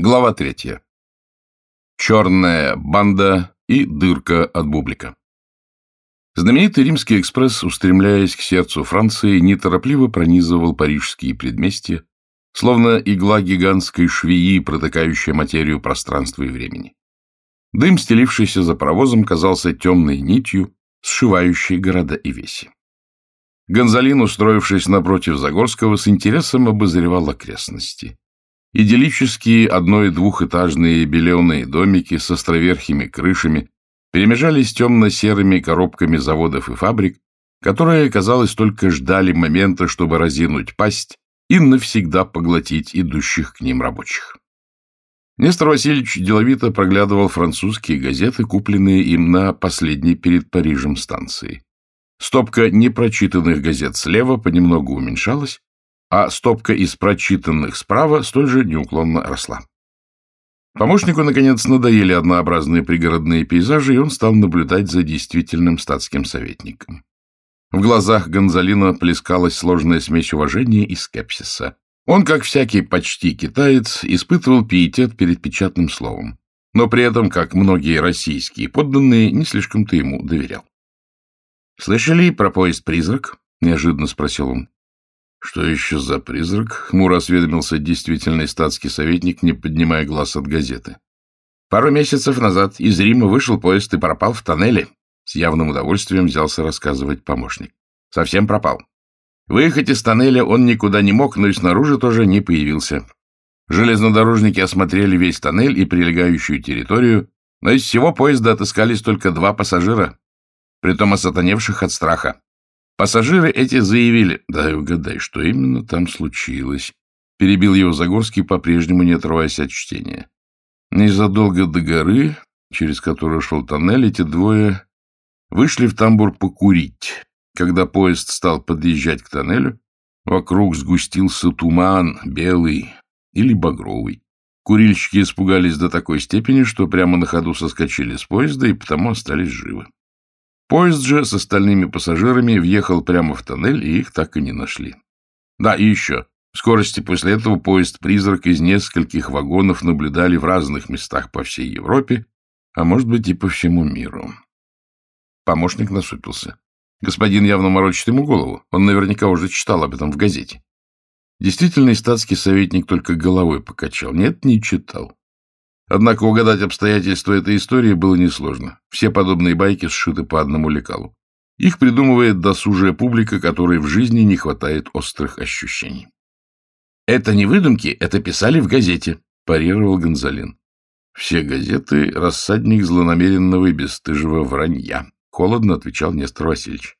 Глава третья. Черная банда и дырка от бублика. Знаменитый римский экспресс, устремляясь к сердцу Франции, неторопливо пронизывал парижские предместья, словно игла гигантской швеи, протыкающая материю пространства и времени. Дым, стелившийся за паровозом, казался темной нитью, сшивающей города и веси. Гонзалин, устроившись напротив Загорского, с интересом обозревал окрестности. Идиллические одно- и двухэтажные беленые домики с островерхими крышами перемежались темно-серыми коробками заводов и фабрик, которые, казалось, только ждали момента, чтобы разинуть пасть и навсегда поглотить идущих к ним рабочих. Нестор Васильевич деловито проглядывал французские газеты, купленные им на последней перед Парижем станции. Стопка непрочитанных газет слева понемногу уменьшалась, а стопка из прочитанных справа столь же неуклонно росла. Помощнику, наконец, надоели однообразные пригородные пейзажи, и он стал наблюдать за действительным статским советником. В глазах Гонзалина плескалась сложная смесь уважения и скепсиса. Он, как всякий почти китаец, испытывал пиетет перед печатным словом, но при этом, как многие российские подданные, не слишком-то ему доверял. — Слышали про поезд-призрак? — неожиданно спросил он. Что еще за призрак? Хмуро осведомился действительный статский советник, не поднимая глаз от газеты. Пару месяцев назад из Рима вышел поезд и пропал в тоннеле. С явным удовольствием взялся рассказывать помощник. Совсем пропал. Выехать из тоннеля он никуда не мог, но и снаружи тоже не появился. Железнодорожники осмотрели весь тоннель и прилегающую территорию, но из всего поезда отыскались только два пассажира, притом осатаневших от страха. Пассажиры эти заявили, да и угадай, что именно там случилось. Перебил его Загорский, по-прежнему не отрываясь от чтения. Незадолго до горы, через которую шел тоннель, эти двое вышли в тамбур покурить. Когда поезд стал подъезжать к тоннелю, вокруг сгустился туман, белый или багровый. Курильщики испугались до такой степени, что прямо на ходу соскочили с поезда и потому остались живы. Поезд же с остальными пассажирами въехал прямо в тоннель, и их так и не нашли. Да, и еще. В скорости после этого поезд-призрак из нескольких вагонов наблюдали в разных местах по всей Европе, а может быть и по всему миру. Помощник насупился. Господин явно морочит ему голову. Он наверняка уже читал об этом в газете. Действительный статский советник только головой покачал. Нет, не читал. Однако угадать обстоятельства этой истории было несложно. Все подобные байки сшиты по одному лекалу. Их придумывает досужая публика, которой в жизни не хватает острых ощущений. «Это не выдумки, это писали в газете», – парировал Гонзалин. «Все газеты – рассадник злонамеренного и бесстыжего вранья», – холодно отвечал Нестор Васильевич.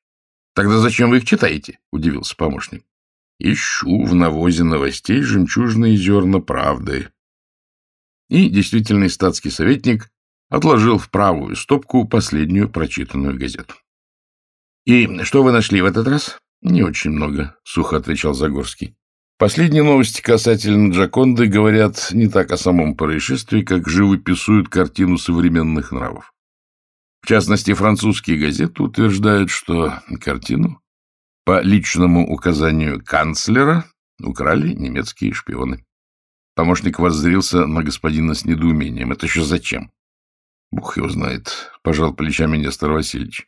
«Тогда зачем вы их читаете?» – удивился помощник. «Ищу в навозе новостей жемчужные зерна правды», и действительный статский советник отложил в правую стопку последнюю прочитанную газету. — И что вы нашли в этот раз? — Не очень много, — сухо отвечал Загорский. Последние новости касательно Джаконды говорят не так о самом происшествии, как живописуют картину современных нравов. В частности, французские газеты утверждают, что картину по личному указанию канцлера украли немецкие шпионы. Помощник воззрился на господина с недоумением. Это еще зачем? Бог его знает, пожал плечами Нестор Васильевич.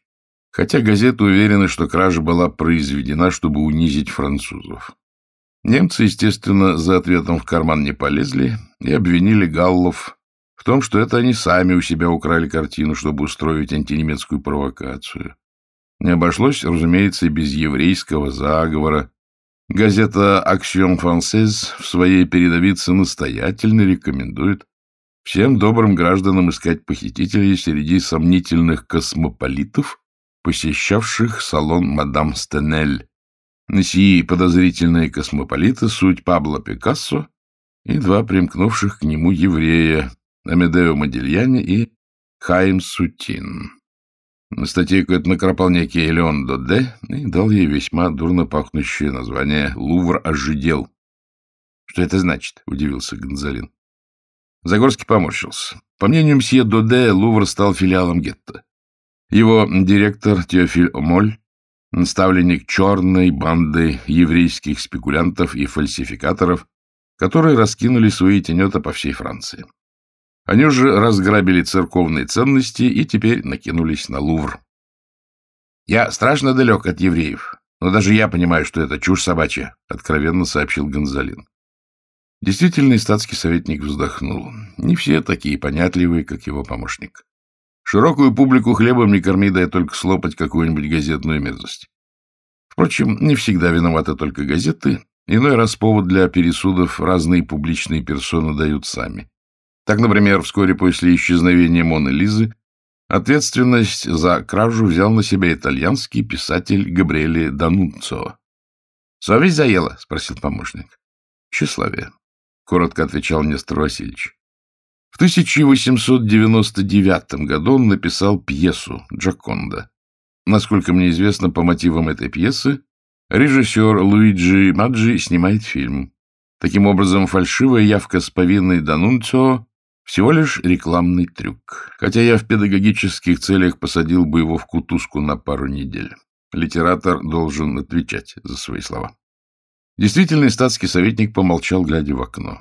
Хотя газеты уверены, что кража была произведена, чтобы унизить французов. Немцы, естественно, за ответом в карман не полезли и обвинили галлов в том, что это они сами у себя украли картину, чтобы устроить антинемецкую провокацию. Не обошлось, разумеется, и без еврейского заговора, Газета «Аксион Франсез» в своей передовице настоятельно рекомендует всем добрым гражданам искать похитителей среди сомнительных космополитов, посещавших салон мадам Стенель. Сии подозрительные космополиты — суть Пабло Пикассо и два примкнувших к нему еврея — Амедео Модильяне и Хайм Сутин. На статейку это накропал некий Элеон Доде и дал ей весьма дурно пахнущее название «Лувр ожидел». — Что это значит? — удивился Гонзалин. Загорский поморщился. По мнению мсье Доде, Лувр стал филиалом гетто. Его директор Теофиль Омоль, наставленник черной банды еврейских спекулянтов и фальсификаторов, которые раскинули свои тенета по всей Франции. Они уже разграбили церковные ценности и теперь накинулись на Лувр. «Я страшно далек от евреев, но даже я понимаю, что это чушь собачья», — откровенно сообщил Гонзалин. Действительный статский советник вздохнул. Не все такие понятливые, как его помощник. Широкую публику хлебом не корми, дай только слопать какую-нибудь газетную мерзость. Впрочем, не всегда виноваты только газеты. Иной раз повод для пересудов разные публичные персоны дают сами. Так, например, вскоре после исчезновения Моны Лизы ответственность за кражу взял на себя итальянский писатель Габриэле Данунцо. «Совесть заела?» — спросил помощник. «Тщеславие», — коротко отвечал Нестор Васильевич. В 1899 году он написал пьесу «Джаконда». Насколько мне известно, по мотивам этой пьесы режиссер Луиджи Маджи снимает фильм. Таким образом, фальшивая явка с повинной Данунцио всего лишь рекламный трюк. Хотя я в педагогических целях посадил бы его в кутузку на пару недель. Литератор должен отвечать за свои слова. Действительный статский советник помолчал, глядя в окно.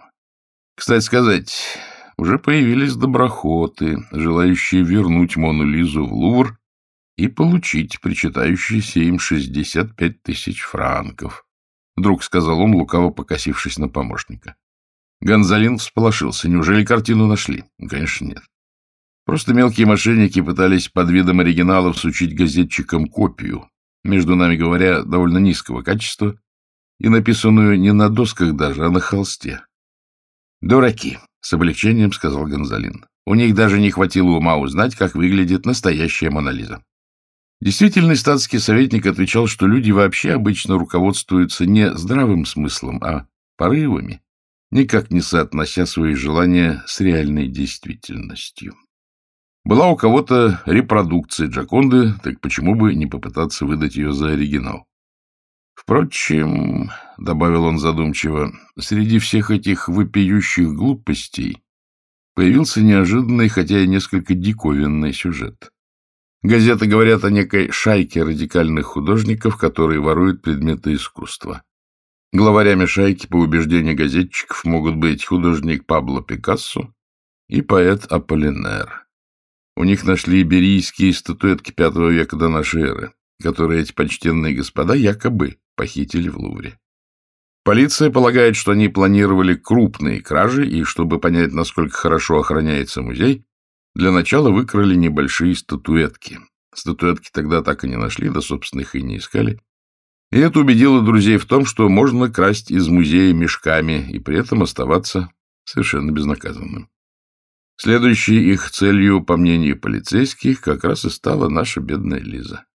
Кстати сказать, уже появились доброхоты, желающие вернуть Мону Лизу в Лувр и получить причитающиеся им 65 тысяч франков. Вдруг сказал он, лукаво покосившись на помощника. Гонзалин всполошился. Неужели картину нашли? Конечно, нет. Просто мелкие мошенники пытались под видом оригиналов сучить газетчикам копию, между нами говоря, довольно низкого качества, и написанную не на досках даже, а на холсте. Дураки. — с облегчением сказал Гонзалин. У них даже не хватило ума узнать, как выглядит настоящая Монолиза. Действительный статский советник отвечал, что люди вообще обычно руководствуются не здравым смыслом, а порывами, никак не соотнося свои желания с реальной действительностью. Была у кого-то репродукция Джаконды, так почему бы не попытаться выдать ее за оригинал? Впрочем, — добавил он задумчиво, — среди всех этих вопиющих глупостей появился неожиданный, хотя и несколько диковинный сюжет. Газеты говорят о некой шайке радикальных художников, которые воруют предметы искусства. Главарями шайки, по убеждению газетчиков, могут быть художник Пабло Пикассо и поэт Аполлинер. У них нашли иберийские статуэтки V века до нашей эры, которые эти почтенные господа якобы похитили в Лувре. Полиция полагает, что они планировали крупные кражи, и, чтобы понять, насколько хорошо охраняется музей, для начала выкрали небольшие статуэтки. Статуэтки тогда так и не нашли, да, собственно, их и не искали. И это убедило друзей в том, что можно красть из музея мешками и при этом оставаться совершенно безнаказанным. Следующей их целью, по мнению полицейских, как раз и стала наша бедная Лиза.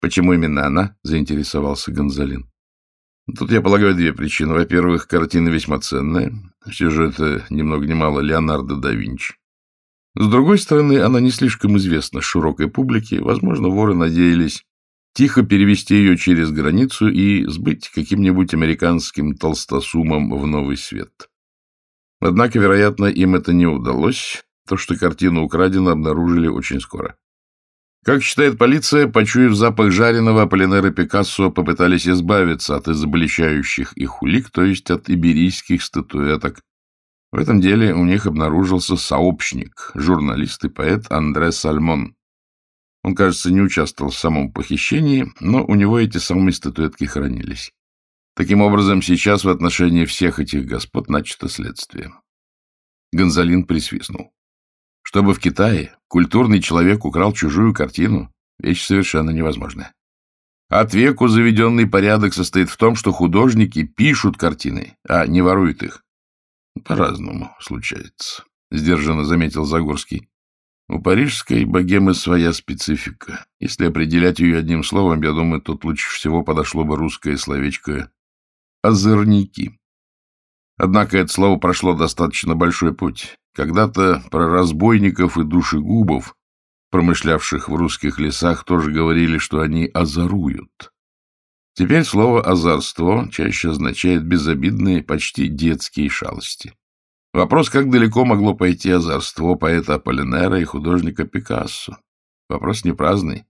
Почему именно она? заинтересовался Гонзалин. Тут, я полагаю, две причины. Во-первых, картина весьма ценная. Все же это ни много ни мало Леонардо да Винчи. С другой стороны, она не слишком известна широкой публике. Возможно, воры надеялись тихо перевести ее через границу и сбыть каким-нибудь американским толстосумом в новый свет. Однако, вероятно, им это не удалось. То, что картину украдено, обнаружили очень скоро. Как считает полиция, почуяв запах жареного, Аполлинер и Пикассо попытались избавиться от изобличающих их улик, то есть от иберийских статуэток. В этом деле у них обнаружился сообщник, журналист и поэт Андре Сальмон. Он, кажется, не участвовал в самом похищении, но у него эти самые статуэтки хранились. Таким образом, сейчас в отношении всех этих господ начато следствие. Гонзалин присвистнул. Чтобы в Китае культурный человек украл чужую картину — вещь совершенно невозможная. От веку заведенный порядок состоит в том, что художники пишут картины, а не воруют их. По-разному случается, — сдержанно заметил Загорский. У парижской богемы своя специфика. Если определять ее одним словом, я думаю, тут лучше всего подошло бы русское словечко «озорники». Однако это слово прошло достаточно большой путь. Когда-то про разбойников и душегубов, промышлявших в русских лесах, тоже говорили, что они озоруют. Теперь слово «озорство» чаще означает безобидные, почти детские шалости. Вопрос, как далеко могло пойти озорство поэта Аполлинера и художника Пикассо. Вопрос не праздный.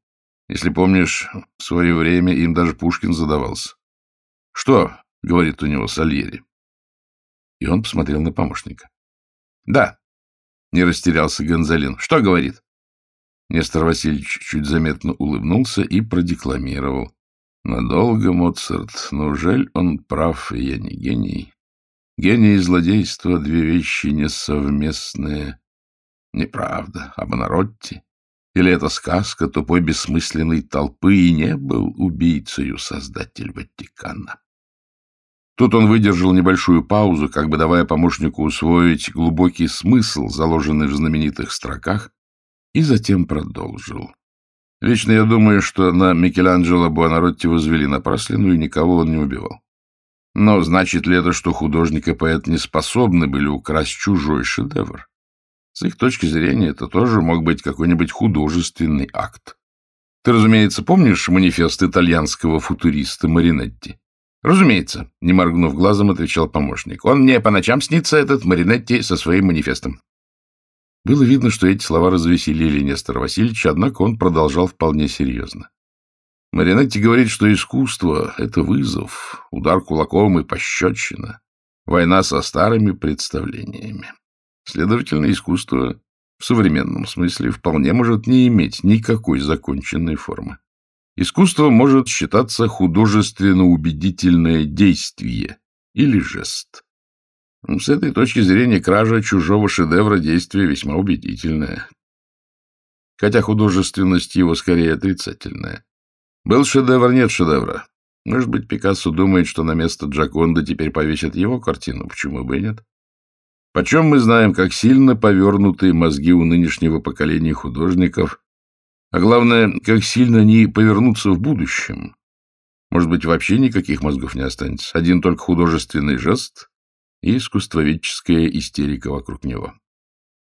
Если помнишь, в свое время им даже Пушкин задавался. «Что?» — говорит у него Сальери. И он посмотрел на помощника. — Да, — не растерялся Гонзалин. — Что говорит? Нестор Васильевич чуть заметно улыбнулся и продекламировал. — Надолго, Моцарт, но жаль он прав, и я не гений. Гений и злодейство — две вещи несовместные. Неправда, обнародьте. Или это сказка тупой бессмысленной толпы, и не был убийцею создатель Ватикана? Тут он выдержал небольшую паузу, как бы давая помощнику усвоить глубокий смысл, заложенный в знаменитых строках, и затем продолжил. Лично я думаю, что на Микеланджело Буонаротти возвели напраслину, и никого он не убивал. Но значит ли это, что художник и поэт не способны были украсть чужой шедевр? С их точки зрения, это тоже мог быть какой-нибудь художественный акт. Ты, разумеется, помнишь манифест итальянского футуриста Маринетти? Разумеется, не моргнув глазом, отвечал помощник. Он мне по ночам снится, этот Маринетти, со своим манифестом. Было видно, что эти слова развеселили Нестора Васильевича, однако он продолжал вполне серьезно. Маринетти говорит, что искусство — это вызов, удар кулаком и пощечина, война со старыми представлениями. Следовательно, искусство в современном смысле вполне может не иметь никакой законченной формы. Искусство может считаться художественно-убедительное действие или жест. С этой точки зрения кража чужого шедевра действия весьма убедительное. Хотя художественность его скорее отрицательная. Был шедевр, нет шедевра. Может быть, Пикассо думает, что на место Джаконда теперь повесят его картину, почему бы и нет? Почем мы знаем, как сильно повернуты мозги у нынешнего поколения художников, а главное, как сильно они повернутся в будущем. Может быть, вообще никаких мозгов не останется. Один только художественный жест и искусствоведческая истерика вокруг него.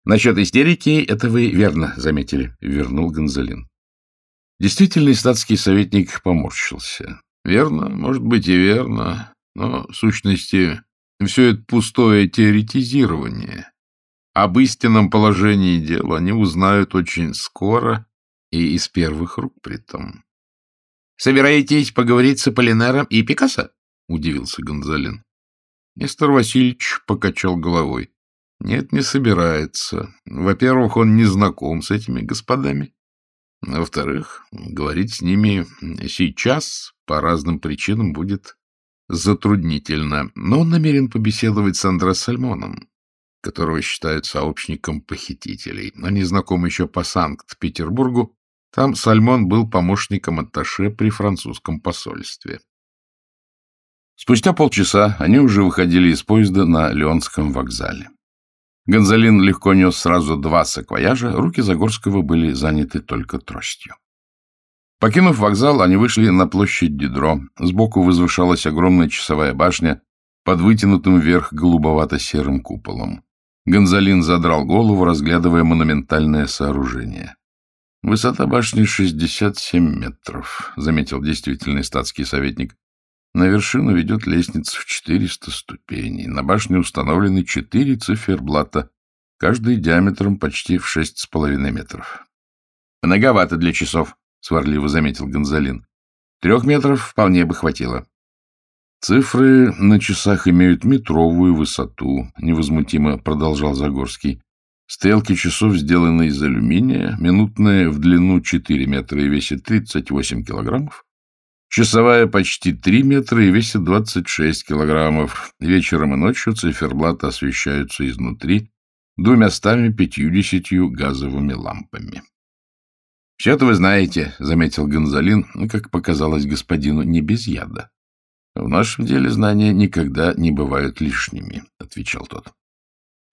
Насчет истерики это вы верно заметили, вернул Гонзалин. Действительный статский советник поморщился. Верно, может быть и верно, но в сущности все это пустое теоретизирование. Об истинном положении дела они узнают очень скоро и из первых рук при том. — Собираетесь поговорить с Аполлинаром и Пикассо? — удивился Гонзалин. Нестор Васильевич покачал головой. — Нет, не собирается. Во-первых, он не знаком с этими господами. Во-вторых, говорить с ними сейчас по разным причинам будет затруднительно. Но он намерен побеседовать с Андре Сальмоном, которого считают сообщником похитителей. Они знакомы еще по Санкт-Петербургу там Сальмон был помощником атташе при французском посольстве. Спустя полчаса они уже выходили из поезда на Леонском вокзале. Гонзалин легко нес сразу два саквояжа, руки Загорского были заняты только тростью. Покинув вокзал, они вышли на площадь Дидро. Сбоку возвышалась огромная часовая башня под вытянутым вверх голубовато-серым куполом. Гонзалин задрал голову, разглядывая монументальное сооружение. — Высота башни 67 метров, — заметил действительный статский советник. На вершину ведет лестница в 400 ступеней. На башне установлены четыре циферблата, каждый диаметром почти в шесть с половиной метров. — Многовато для часов, — сварливо заметил Гонзалин. — Трех метров вполне бы хватило. Цифры на часах имеют метровую высоту, — невозмутимо продолжал Загорский. Стрелки часов сделаны из алюминия, минутная в длину 4 метра и весит 38 килограммов, часовая почти 3 метра и весит 26 килограммов. Вечером и ночью циферблаты освещаются изнутри двумястами пятьюдесятью газовыми лампами. — Все это вы знаете, — заметил Гонзалин, как показалось господину, не без яда. — В нашем деле знания никогда не бывают лишними, — отвечал тот.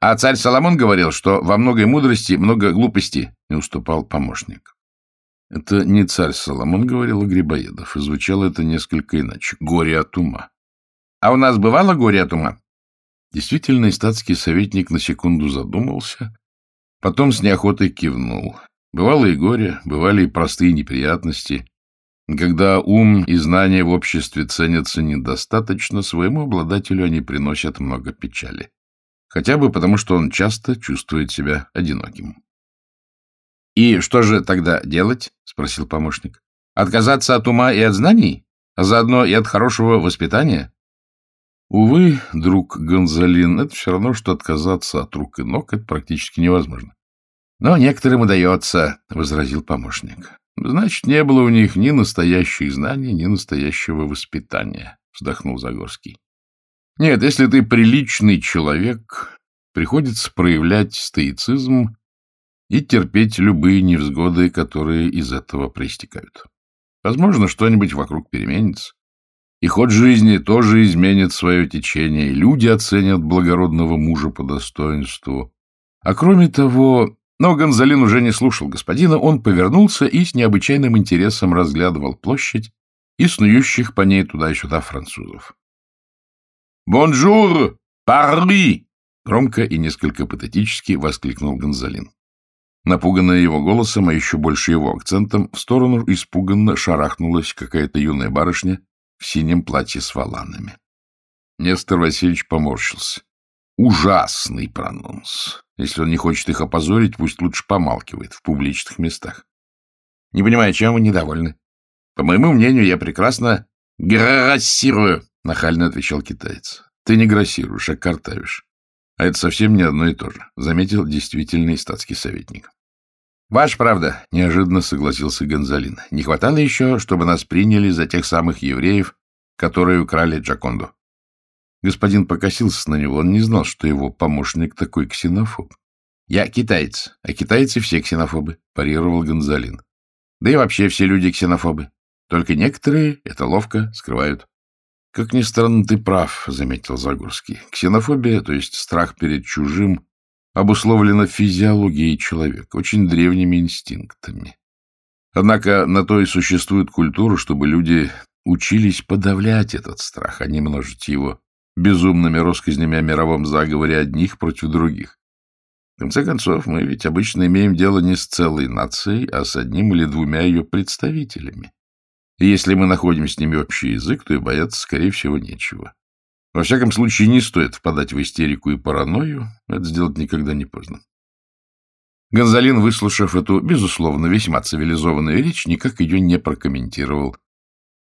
А царь Соломон говорил, что во многой мудрости много глупости, не уступал помощник. Это не царь Соломон говорил о Грибоедов, и звучало это несколько иначе. Горе от ума. А у нас бывало горе от ума? Действительно, статский советник на секунду задумался, потом с неохотой кивнул. Бывало и горе, бывали и простые неприятности. Когда ум и знания в обществе ценятся недостаточно, своему обладателю они приносят много печали. Хотя бы потому, что он часто чувствует себя одиноким. — И что же тогда делать? — спросил помощник. — Отказаться от ума и от знаний, а заодно и от хорошего воспитания? Увы, друг Гонзалин, это все равно, что отказаться от рук и ног, это практически невозможно. Но некоторым удается, — возразил помощник. Значит, не было у них ни настоящих знаний, ни настоящего воспитания, — вздохнул Загорский. Нет, если ты приличный человек, приходится проявлять стоицизм и терпеть любые невзгоды, которые из этого проистекают. Возможно, что-нибудь вокруг переменится. И ход жизни тоже изменит свое течение, и люди оценят благородного мужа по достоинству. А кроме того, но Гонзалин уже не слушал господина, он повернулся и с необычайным интересом разглядывал площадь и снующих по ней туда и сюда французов. «Bonjour! Paris!» — громко и несколько патетически воскликнул Ганзалин. Напуганная его голосом, а еще больше его акцентом, в сторону испуганно шарахнулась какая-то юная барышня в синем платье с воланами. Нестор Васильевич поморщился. Ужасный прононс. Если он не хочет их опозорить, пусть лучше помалкивает в публичных местах. Не понимаю, чем вы недовольны. По моему мнению, я прекрасно грассирую, нахально отвечал китаец. Ты не грассируешь, а картавишь. А это совсем не одно и то же, заметил действительный статский советник. Ваша правда, неожиданно согласился Гонзалин. Не хватало еще, чтобы нас приняли за тех самых евреев, которые украли Джаконду. Господин покосился на него. Он не знал, что его помощник такой ксенофоб. — Я китаец, а китайцы все ксенофобы, — парировал Гонзалин. — Да и вообще все люди ксенофобы. Только некоторые это ловко скрывают. — Как ни странно, ты прав, — заметил Загорский. Ксенофобия, то есть страх перед чужим, обусловлена физиологией человека, очень древними инстинктами. Однако на то и существует культура, чтобы люди учились подавлять этот страх, а не множить его безумными россказнями о мировом заговоре одних против других. В конце концов, мы ведь обычно имеем дело не с целой нацией, а с одним или двумя ее представителями. И если мы находим с ними общий язык, то и бояться, скорее всего, нечего. Во всяком случае, не стоит впадать в истерику и паранойю, это сделать никогда не поздно. Гонзалин, выслушав эту, безусловно, весьма цивилизованную речь, никак ее не прокомментировал,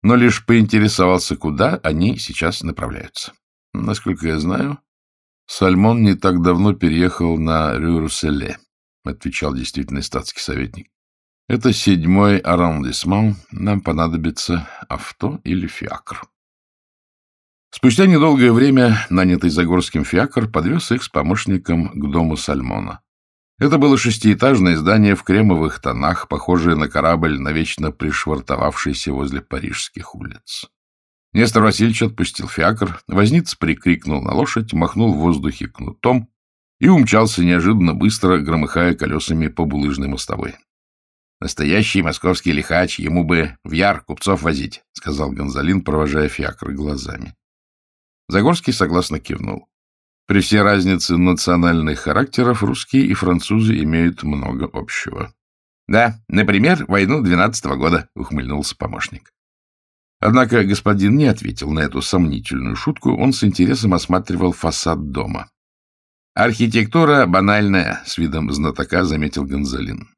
но лишь поинтересовался, куда они сейчас направляются. Насколько я знаю, Сальмон не так давно переехал на Рю-Русселе, отвечал действительный статский советник. Это седьмой аррondissement. Нам понадобится авто или фиакр. Спустя недолгое время нанятый Загорским фиакр подвез их с помощником к дому Сальмона. Это было шестиэтажное здание в кремовых тонах, похожее на корабль, навечно пришвартовавшийся возле парижских улиц. Нестор Васильевич отпустил фиакр, возниц прикрикнул на лошадь, махнул в воздухе кнутом и умчался неожиданно быстро, громыхая колесами по булыжной мостовой. «Настоящий московский лихач, ему бы в яр купцов возить», — сказал Гонзалин, провожая фиакр глазами. Загорский согласно кивнул. При всей разнице национальных характеров русские и французы имеют много общего. — Да, например, войну двенадцатого года, — ухмыльнулся помощник. Однако господин не ответил на эту сомнительную шутку, он с интересом осматривал фасад дома. «Архитектура банальная», — с видом знатока заметил Гонзалин.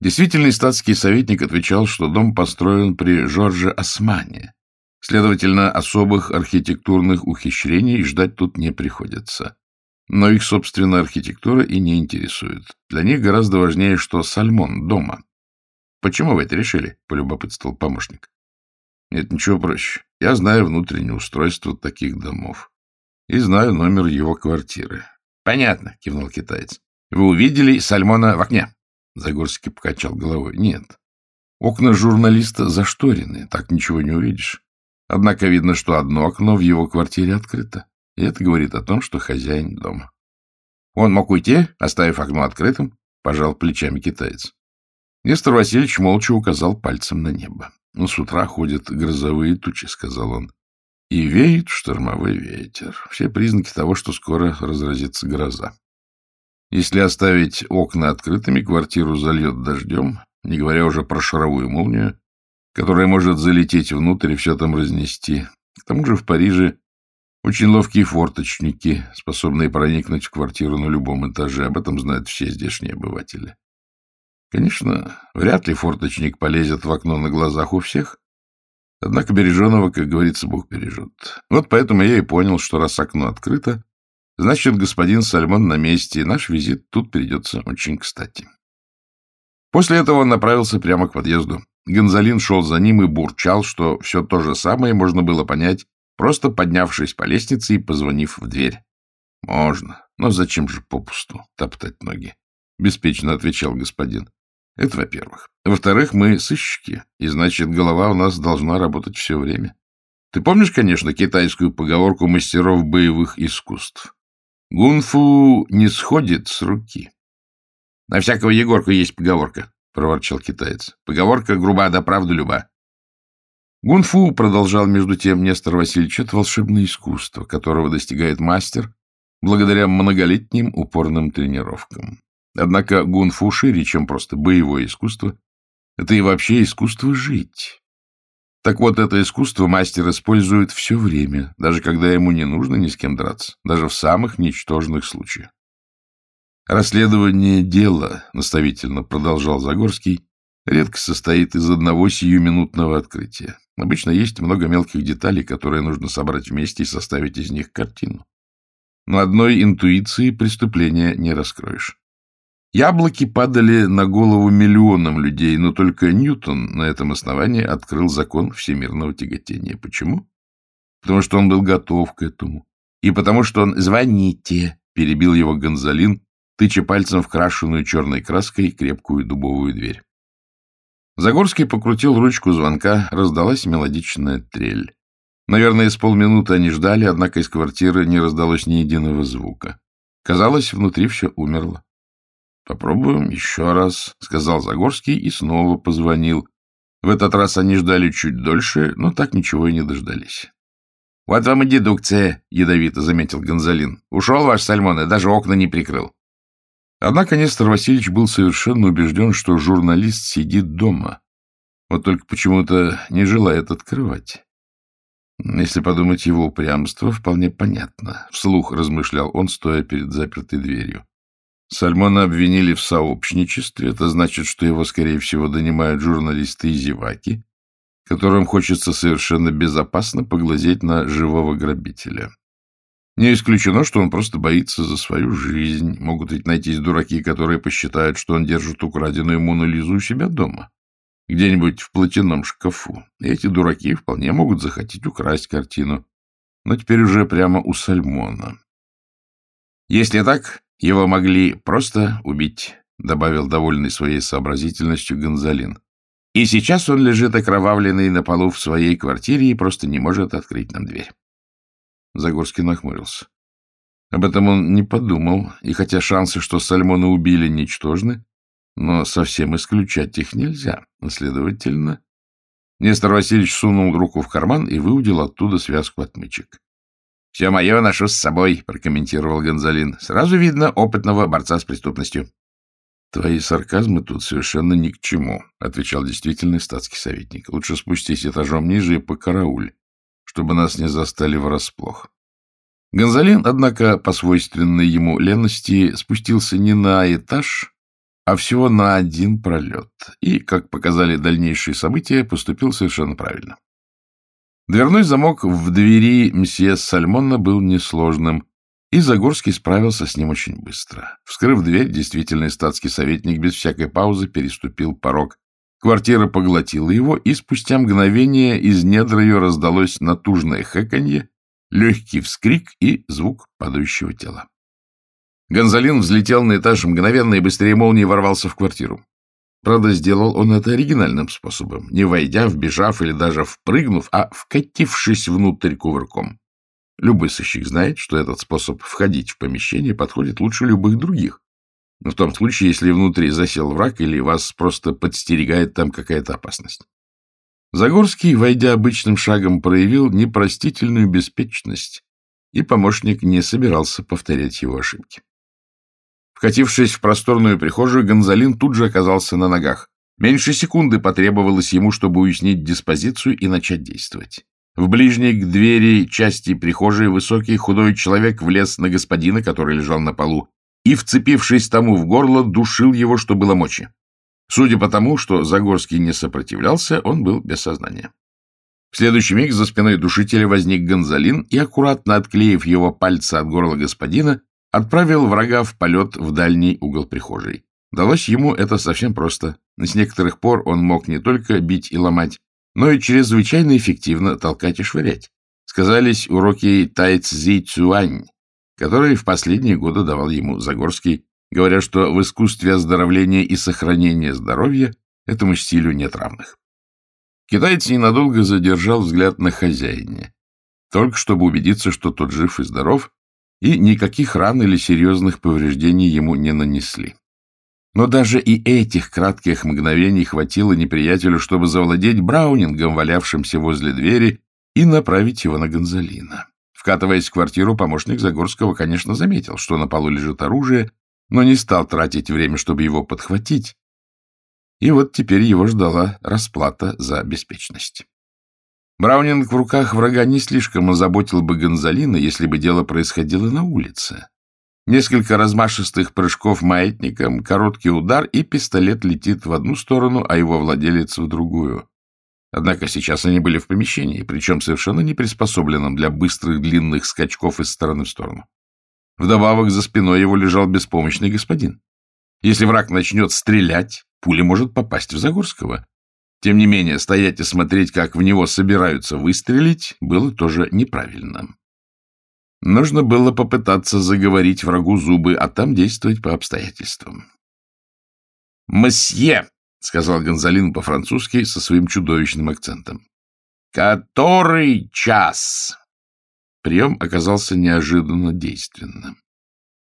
Действительный статский советник отвечал, что дом построен при Жорже Османе. Следовательно, особых архитектурных ухищрений ждать тут не приходится. Но их, собственно, архитектура и не интересует. Для них гораздо важнее, что Сальмон дома. «Почему вы это решили?» — полюбопытствовал помощник. Нет, ничего проще. Я знаю внутреннее устройство таких домов. И знаю номер его квартиры. — Понятно, — кивнул китаец. — Вы увидели Сальмона в окне? Загорский покачал головой. — Нет. Окна журналиста зашторены, так ничего не увидишь. Однако видно, что одно окно в его квартире открыто. И это говорит о том, что хозяин дома. Он мог уйти, оставив окно открытым, пожал плечами китаец. Нестор Васильевич молча указал пальцем на небо. Ну, с утра ходят грозовые тучи, — сказал он. И веет штормовой ветер. Все признаки того, что скоро разразится гроза. Если оставить окна открытыми, квартиру зальет дождем, не говоря уже про шаровую молнию, которая может залететь внутрь и все там разнести. К тому же в Париже очень ловкие форточники, способные проникнуть в квартиру на любом этаже. Об этом знают все здешние обыватели. Конечно, вряд ли форточник полезет в окно на глазах у всех, Однако береженого, как говорится, Бог бережет. Вот поэтому я и понял, что раз окно открыто, значит, господин Сальмон на месте, и наш визит тут придется очень кстати. После этого он направился прямо к подъезду. Гонзалин шел за ним и бурчал, что все то же самое можно было понять, просто поднявшись по лестнице и позвонив в дверь. — Можно, но зачем же попусту топтать ноги? — беспечно отвечал господин. — Это во-первых. Во-вторых, мы сыщики, и значит, голова у нас должна работать все время. Ты помнишь, конечно, китайскую поговорку мастеров боевых искусств? Гунфу не сходит с руки. — На всякого Егорку есть поговорка, — проворчал китаец. — Поговорка груба, да правда люба. Гунфу, продолжал между тем Нестор Васильевич, это волшебное искусство, которого достигает мастер благодаря многолетним упорным тренировкам. Однако гунфу шире, чем просто боевое искусство. Это и вообще искусство жить. Так вот, это искусство мастер использует все время, даже когда ему не нужно ни с кем драться, даже в самых ничтожных случаях. Расследование дела, наставительно продолжал Загорский, редко состоит из одного сиюминутного открытия. Обычно есть много мелких деталей, которые нужно собрать вместе и составить из них картину. Но одной интуиции преступления не раскроешь. Яблоки падали на голову миллионам людей, но только Ньютон на этом основании открыл закон всемирного тяготения. Почему? Потому что он был готов к этому. И потому что он «звоните», перебил его Гонзалин, тыча пальцем в крашеную черной краской крепкую дубовую дверь. Загорский покрутил ручку звонка, раздалась мелодичная трель. Наверное, с полминуты они ждали, однако из квартиры не раздалось ни единого звука. Казалось, внутри все умерло. — Попробуем еще раз, — сказал Загорский и снова позвонил. В этот раз они ждали чуть дольше, но так ничего и не дождались. — Вот вам и дедукция, — ядовито заметил Гонзалин. — Ушел ваш Сальмон и даже окна не прикрыл. Однако Нестор Васильевич был совершенно убежден, что журналист сидит дома, вот только почему-то не желает открывать. Если подумать, его упрямство вполне понятно. Вслух размышлял он, стоя перед запертой дверью. Сальмона обвинили в сообщничестве. Это значит, что его, скорее всего, донимают журналисты и зеваки, которым хочется совершенно безопасно поглазеть на живого грабителя. Не исключено, что он просто боится за свою жизнь. Могут ведь найтись дураки, которые посчитают, что он держит украденную Мону Лизу у себя дома, где-нибудь в платяном шкафу. И эти дураки вполне могут захотеть украсть картину. Но теперь уже прямо у Сальмона. Если так, его могли просто убить, добавил довольный своей сообразительностью Гонзалин. И сейчас он лежит окровавленный на полу в своей квартире и просто не может открыть нам дверь. Загорский нахмурился. Об этом он не подумал, и хотя шансы, что Сальмона убили, ничтожны, но совсем исключать их нельзя. Следовательно, Нестор Васильевич сунул руку в карман и выудил оттуда связку отмычек. — Все мое ношу с собой, — прокомментировал Гонзалин. — Сразу видно опытного борца с преступностью. — Твои сарказмы тут совершенно ни к чему, — отвечал действительный статский советник. — Лучше спустись этажом ниже и покарауль чтобы нас не застали врасплох. Гонзалин, однако, по свойственной ему ленности, спустился не на этаж, а всего на один пролет, и, как показали дальнейшие события, поступил совершенно правильно. Дверной замок в двери мсье Сальмона был несложным, и Загорский справился с ним очень быстро. Вскрыв дверь, действительный статский советник без всякой паузы переступил порог. Квартира поглотила его, и спустя мгновение из недр ее раздалось натужное хэканье, легкий вскрик и звук падающего тела. Гонзалин взлетел на этаж мгновенно и быстрее молнии ворвался в квартиру. Правда, сделал он это оригинальным способом, не войдя, вбежав или даже впрыгнув, а вкатившись внутрь кувырком. Любой сыщик знает, что этот способ входить в помещение подходит лучше любых других, в том случае, если внутри засел враг или вас просто подстерегает там какая-то опасность. Загорский, войдя обычным шагом, проявил непростительную беспечность, и помощник не собирался повторять его ошибки. Вкатившись в просторную прихожую, Гонзалин тут же оказался на ногах. Меньше секунды потребовалось ему, чтобы уяснить диспозицию и начать действовать. В ближней к двери части прихожей высокий худой человек влез на господина, который лежал на полу, и, вцепившись тому в горло, душил его, что было мочи. Судя по тому, что Загорский не сопротивлялся, он был без сознания. В следующий миг за спиной душителя возник Гонзалин и, аккуратно отклеив его пальцы от горла господина, отправил врага в полет в дальний угол прихожей. Далось ему это совсем просто. С некоторых пор он мог не только бить и ломать, но и чрезвычайно эффективно толкать и швырять. Сказались уроки Тайцзи Цюань, которые в последние годы давал ему Загорский, говоря, что в искусстве оздоровления и сохранения здоровья этому стилю нет равных. Китаец ненадолго задержал взгляд на хозяине, только чтобы убедиться, что тот жив и здоров, и никаких ран или серьезных повреждений ему не нанесли. Но даже и этих кратких мгновений хватило неприятелю, чтобы завладеть Браунингом, валявшимся возле двери, и направить его на Гонзалина. Вкатываясь в квартиру, помощник Загорского, конечно, заметил, что на полу лежит оружие, но не стал тратить время, чтобы его подхватить, и вот теперь его ждала расплата за беспечность. Браунинг в руках врага не слишком озаботил бы Гонзалина, если бы дело происходило на улице. Несколько размашистых прыжков маятником, короткий удар, и пистолет летит в одну сторону, а его владелец в другую. Однако сейчас они были в помещении, причем совершенно не приспособленном для быстрых длинных скачков из стороны в сторону. Вдобавок за спиной его лежал беспомощный господин. Если враг начнет стрелять, Пуля может попасть в Загорского. Тем не менее, стоять и смотреть, как в него собираются выстрелить, было тоже неправильно. Нужно было попытаться заговорить врагу зубы, а там действовать по обстоятельствам. «Мсье!» — сказал Гонзалин по-французски со своим чудовищным акцентом. «Который час?» Прием оказался неожиданно действенным.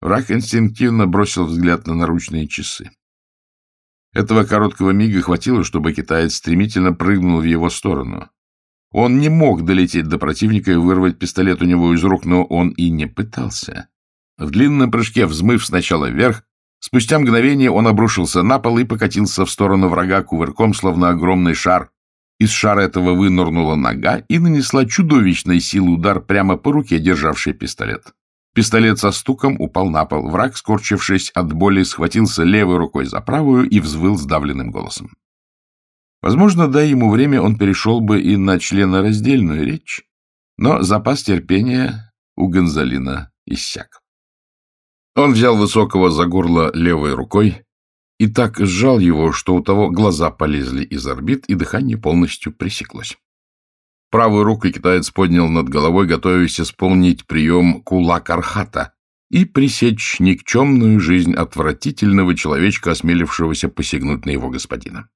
Враг инстинктивно бросил взгляд на наручные часы. Этого короткого мига хватило, чтобы китаец стремительно прыгнул в его сторону. Он не мог долететь до противника и вырвать пистолет у него из рук, но он и не пытался. В длинном прыжке, взмыв сначала вверх, спустя мгновение он обрушился на пол и покатился в сторону врага кувырком, словно огромный шар. Из шара этого вынырнула нога и нанесла чудовищной силы удар прямо по руке, державшей пистолет. Пистолет со стуком упал на пол. Враг, скорчившись от боли, схватился левой рукой за правую и взвыл сдавленным голосом. Возможно, дай ему время, он перешел бы и на членораздельную речь, но запас терпения у Гонзалина иссяк. Он взял высокого за горло левой рукой и так сжал его, что у того глаза полезли из орбит, и дыхание полностью пресеклось. Правую руку китаец поднял над головой, готовясь исполнить прием кулак Архата и пресечь никчемную жизнь отвратительного человечка, осмелившегося посягнуть на его господина.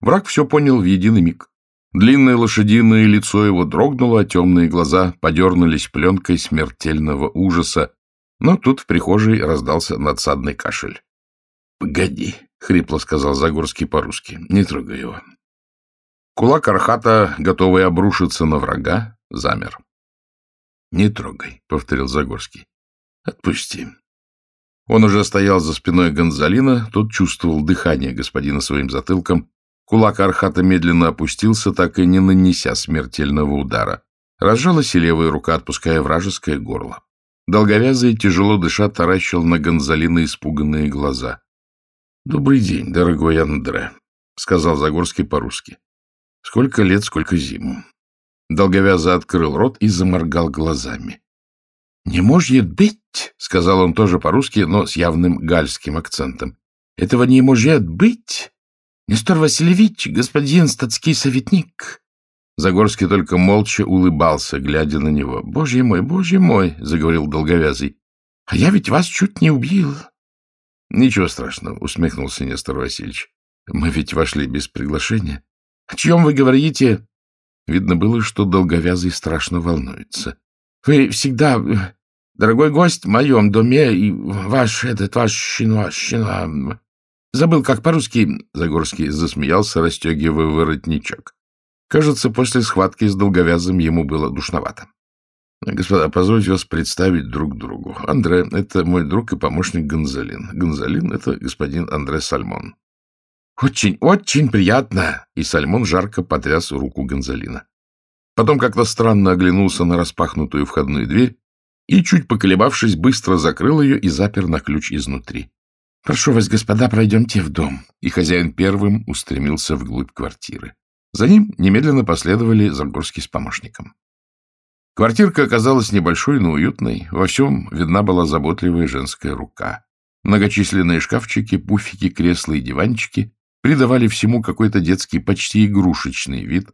Враг все понял в единый миг. Длинное лошадиное лицо его дрогнуло, а темные глаза подернулись пленкой смертельного ужаса, но тут в прихожей раздался надсадный кашель. — Погоди, — хрипло сказал Загорский по-русски, — не трогай его. Кулак Архата, готовый обрушиться на врага, замер. — Не трогай, — повторил Загорский. — Отпусти. Он уже стоял за спиной Гонзалина, тот чувствовал дыхание господина своим затылком. Кулак Архата медленно опустился, так и не нанеся смертельного удара. Разжалась и левая рука, отпуская вражеское горло. Долговязый, тяжело дыша, таращил на Гонзалина испуганные глаза. — Добрый день, дорогой Андре, — сказал Загорский по-русски. Сколько лет, сколько зиму. Долговязо открыл рот и заморгал глазами. — Не может быть, — сказал он тоже по-русски, но с явным гальским акцентом. — Этого не может быть. Нестор Васильевич, господин статский советник. Загорский только молча улыбался, глядя на него. — Боже мой, боже мой, — заговорил долговязый. — А я ведь вас чуть не убил. — Ничего страшного, — усмехнулся Нестор Васильевич. — Мы ведь вошли без приглашения. — О чем вы говорите? Видно было, что долговязый страшно волнуется. — Вы всегда, дорогой гость, в моем доме, и ваш этот, ваш щенуа, щенуа... Забыл, как по-русски... Загорский засмеялся, расстегивая воротничок. Кажется, после схватки с долговязым ему было душновато. Господа, позвольте вас представить друг другу. Андре — это мой друг и помощник Гонзалин. Гонзалин — это господин Андре Сальмон. «Очень, очень приятно!» И Сальмон жарко потряс руку Гонзалина. Потом как-то странно оглянулся на распахнутую входную дверь и, чуть поколебавшись, быстро закрыл ее и запер на ключ изнутри. «Прошу вас, господа, пройдемте в дом». И хозяин первым устремился вглубь квартиры. За ним немедленно последовали Загорский с помощником. Квартирка оказалась небольшой, но уютной. Во всем видна была заботливая женская рука. Многочисленные шкафчики, пуфики, кресла и диванчики придавали всему какой-то детский, почти игрушечный вид.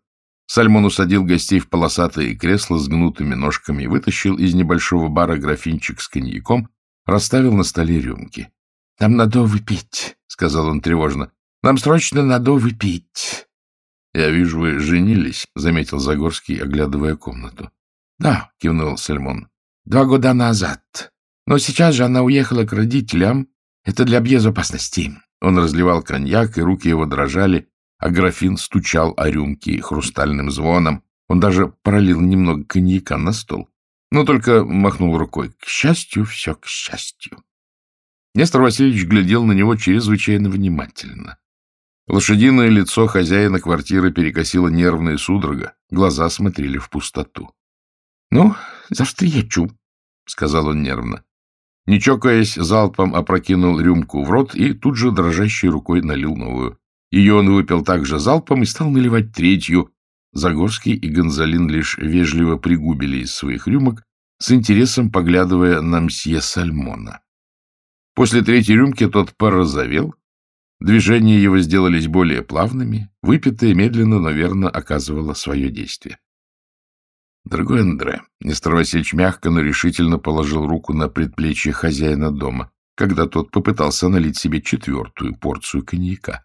Сальмон усадил гостей в полосатые кресла с гнутыми ножками, вытащил из небольшого бара графинчик с коньяком, расставил на столе рюмки. — Нам надо выпить, — сказал он тревожно. — Нам срочно надо выпить. — Я вижу, вы женились, — заметил Загорский, оглядывая комнату. — Да, — кивнул Сальмон. — Два года назад. Но сейчас же она уехала к родителям. Это для безопасности. Он разливал коньяк, и руки его дрожали, а графин стучал о рюмки хрустальным звоном. Он даже пролил немного коньяка на стол, но только махнул рукой. К счастью, все к счастью. Нестор Васильевич глядел на него чрезвычайно внимательно. Лошадиное лицо хозяина квартиры перекосило нервная судорога, глаза смотрели в пустоту. — Ну, завстречу, — сказал он нервно. Не чокаясь, залпом опрокинул рюмку в рот и тут же дрожащей рукой налил новую. Ее он выпил также залпом и стал наливать третью. Загорский и Гонзалин лишь вежливо пригубили из своих рюмок, с интересом поглядывая на мсье Сальмона. После третьей рюмки тот порозовел, движения его сделались более плавными, выпитое медленно, но верно оказывало свое действие. Дорогой Андре, Нестор Васильевич мягко, но решительно положил руку на предплечье хозяина дома, когда тот попытался налить себе четвертую порцию коньяка.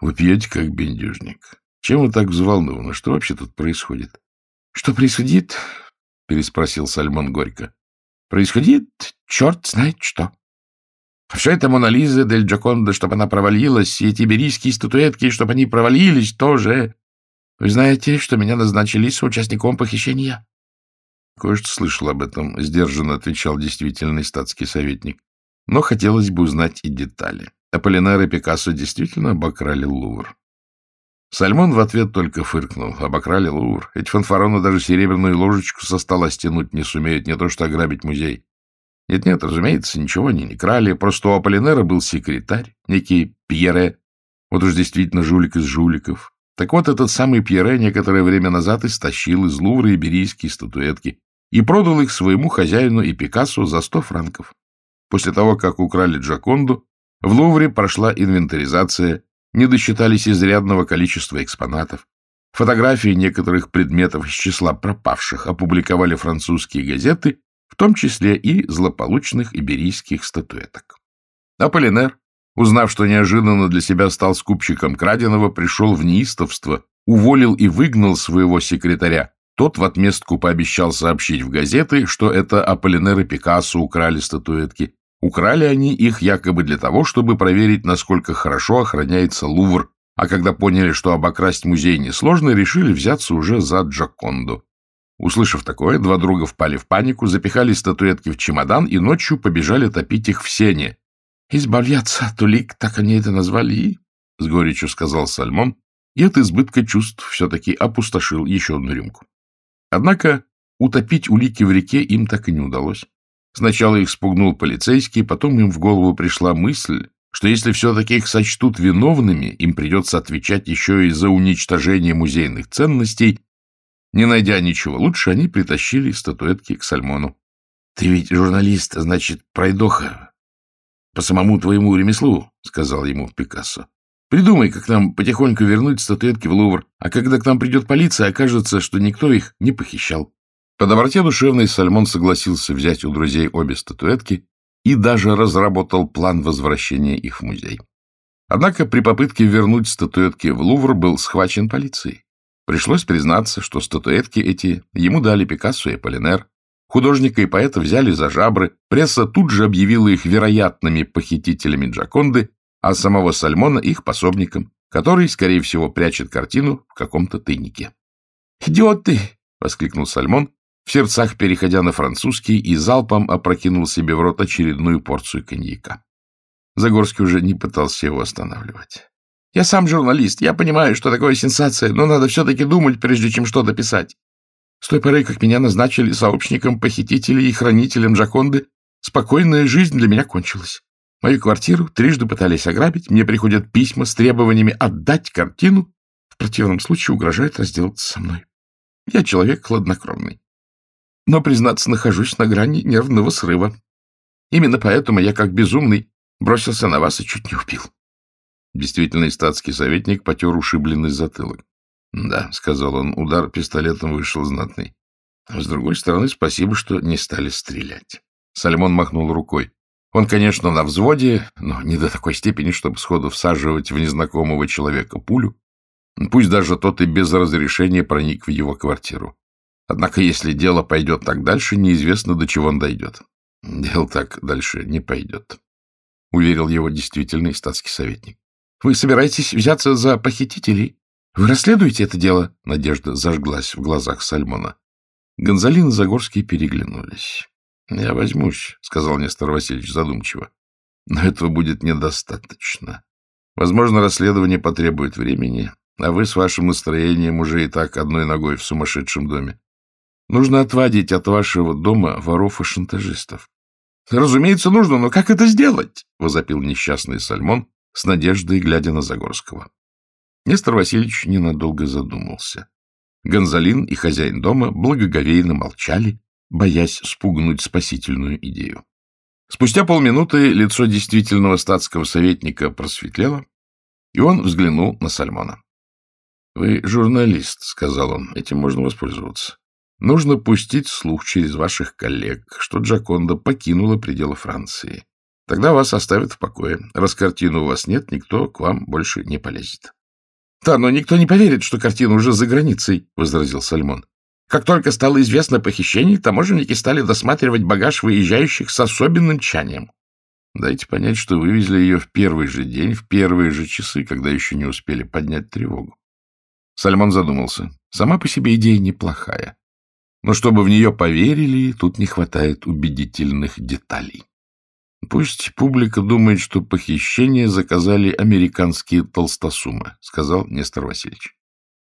Вы пьете, как бендюжник. Чем вы так взволнованы? Что вообще тут происходит? — Что происходит? — переспросил Сальмон горько. — Происходит черт знает что. Все это Монолиза дель Джаконда, чтобы она провалилась, и эти статуэтки, чтобы они провалились тоже. Вы знаете, что меня назначили соучастником похищения? — Кое-что слышал об этом, — сдержанно отвечал действительный статский советник. Но хотелось бы узнать и детали. Аполлинар и Пикассо действительно обокрали Лувр. Сальмон в ответ только фыркнул. Обокрали Лувр. Эти фанфароны даже серебряную ложечку со стола стянуть не сумеют, не то что ограбить музей. Нет-нет, разумеется, ничего они не крали. Просто у Аполлинера был секретарь, некий Пьере. Вот уж действительно жулик из жуликов. Так вот, этот самый Пьере некоторое время назад истощил из Лувра иберийские статуэтки и продал их своему хозяину и Пикассо за сто франков. После того, как украли Джаконду, в Лувре прошла инвентаризация, не досчитались изрядного количества экспонатов. Фотографии некоторых предметов из числа пропавших опубликовали французские газеты, в том числе и злополучных иберийских статуэток. Аполлинер, Узнав, что неожиданно для себя стал скупщиком краденого, пришел в неистовство, уволил и выгнал своего секретаря. Тот в отместку пообещал сообщить в газеты, что это Аполлинер и Пикассо украли статуэтки. Украли они их якобы для того, чтобы проверить, насколько хорошо охраняется Лувр, а когда поняли, что обокрасть музей несложно, решили взяться уже за Джаконду. Услышав такое, два друга впали в панику, запихали статуэтки в чемодан и ночью побежали топить их в сене, Избавляться от улик, так они это назвали, — с горечью сказал Сальмон, и от избытка чувств все-таки опустошил еще одну рюмку. Однако утопить улики в реке им так и не удалось. Сначала их спугнул полицейский, потом им в голову пришла мысль, что если все-таки их сочтут виновными, им придется отвечать еще и за уничтожение музейных ценностей. Не найдя ничего лучше, они притащили статуэтки к Сальмону. — Ты ведь журналист, значит, пройдоха, по самому твоему ремеслу, — сказал ему Пикассо. — Придумай, как нам потихоньку вернуть статуэтки в Лувр, а когда к нам придет полиция, окажется, что никто их не похищал. По доброте душевной Сальмон согласился взять у друзей обе статуэтки и даже разработал план возвращения их в музей. Однако при попытке вернуть статуэтки в Лувр был схвачен полицией. Пришлось признаться, что статуэтки эти ему дали Пикассо и Полинер, Художника и поэта взяли за жабры, пресса тут же объявила их вероятными похитителями Джаконды, а самого Сальмона их пособником, который, скорее всего, прячет картину в каком-то тайнике. «Идиоты!» — воскликнул Сальмон, в сердцах переходя на французский и залпом опрокинул себе в рот очередную порцию коньяка. Загорский уже не пытался его останавливать. «Я сам журналист, я понимаю, что такое сенсация, но надо все-таки думать, прежде чем что-то писать. С той поры, как меня назначили сообщником похитителей и хранителем Джаконды, спокойная жизнь для меня кончилась. Мою квартиру трижды пытались ограбить, мне приходят письма с требованиями отдать картину. В противном случае угрожает разделаться со мной. Я человек хладнокровный. Но, признаться, нахожусь на грани нервного срыва. Именно поэтому я, как безумный, бросился на вас и чуть не убил. Действительный статский советник потер ушибленный затылок. — Да, — сказал он, — удар пистолетом вышел знатный. С другой стороны, спасибо, что не стали стрелять. Сальмон махнул рукой. Он, конечно, на взводе, но не до такой степени, чтобы сходу всаживать в незнакомого человека пулю. Пусть даже тот и без разрешения проник в его квартиру. Однако, если дело пойдет так дальше, неизвестно, до чего он дойдет. Дело так дальше не пойдет, — уверил его действительный статский советник. — Вы собираетесь взяться за похитителей? Вы расследуете это дело? Надежда зажглась в глазах Сальмона. Гонзалин и Загорский переглянулись. — Я возьмусь, — сказал Нестор Васильевич задумчиво. — Но этого будет недостаточно. Возможно, расследование потребует времени, а вы с вашим настроением уже и так одной ногой в сумасшедшем доме. Нужно отводить от вашего дома воров и шантажистов. — Разумеется, нужно, но как это сделать? — возопил несчастный Сальмон, с надеждой глядя на Загорского. Нестор Васильевич ненадолго задумался. Гонзалин и хозяин дома благоговейно молчали, боясь спугнуть спасительную идею. Спустя полминуты лицо действительного статского советника просветлело, и он взглянул на Сальмона. — Вы журналист, — сказал он, — этим можно воспользоваться. Нужно пустить слух через ваших коллег, что Джаконда покинула пределы Франции. Тогда вас оставят в покое. Раз картины у вас нет, никто к вам больше не полезет. — Да, но никто не поверит, что картина уже за границей, — возразил Сальмон. Как только стало известно о похищении, таможенники стали досматривать багаж выезжающих с особенным тщанием. Дайте понять, что вывезли ее в первый же день, в первые же часы, когда еще не успели поднять тревогу. Сальмон задумался. Сама по себе идея неплохая. Но чтобы в нее поверили, тут не хватает убедительных деталей. Пусть публика думает, что похищение заказали американские толстосумы, сказал Нестор Васильевич.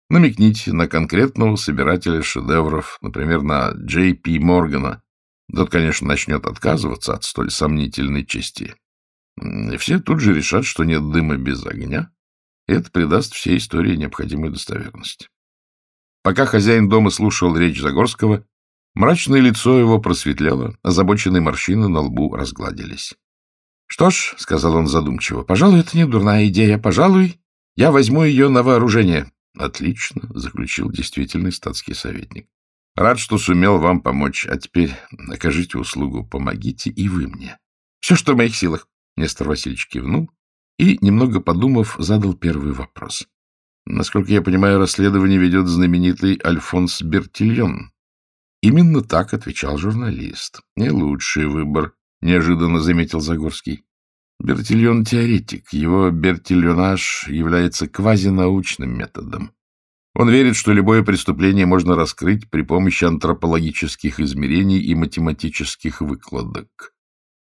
Намекните на конкретного собирателя шедевров, например, на Джей Пи Моргана. Тот, конечно, начнет отказываться от столь сомнительной чести. И все тут же решат, что нет дыма без огня, и это придаст всей истории необходимую достоверность. Пока хозяин дома слушал речь Загорского, мрачное лицо его просветлело, озабоченные морщины на лбу разгладились. — Что ж, — сказал он задумчиво, — пожалуй, это не дурная идея. Пожалуй, я возьму ее на вооружение. — Отлично, — заключил действительный статский советник. — Рад, что сумел вам помочь. А теперь окажите услугу, помогите и вы мне. — Все, что в моих силах. Нестор Васильевич кивнул и, немного подумав, задал первый вопрос. — Насколько я понимаю, расследование ведет знаменитый Альфонс Бертильон. Именно так отвечал журналист. Не лучший выбор, неожиданно заметил Загорский. Бертильон — теоретик, его бертильонаж является квазинаучным методом. Он верит, что любое преступление можно раскрыть при помощи антропологических измерений и математических выкладок.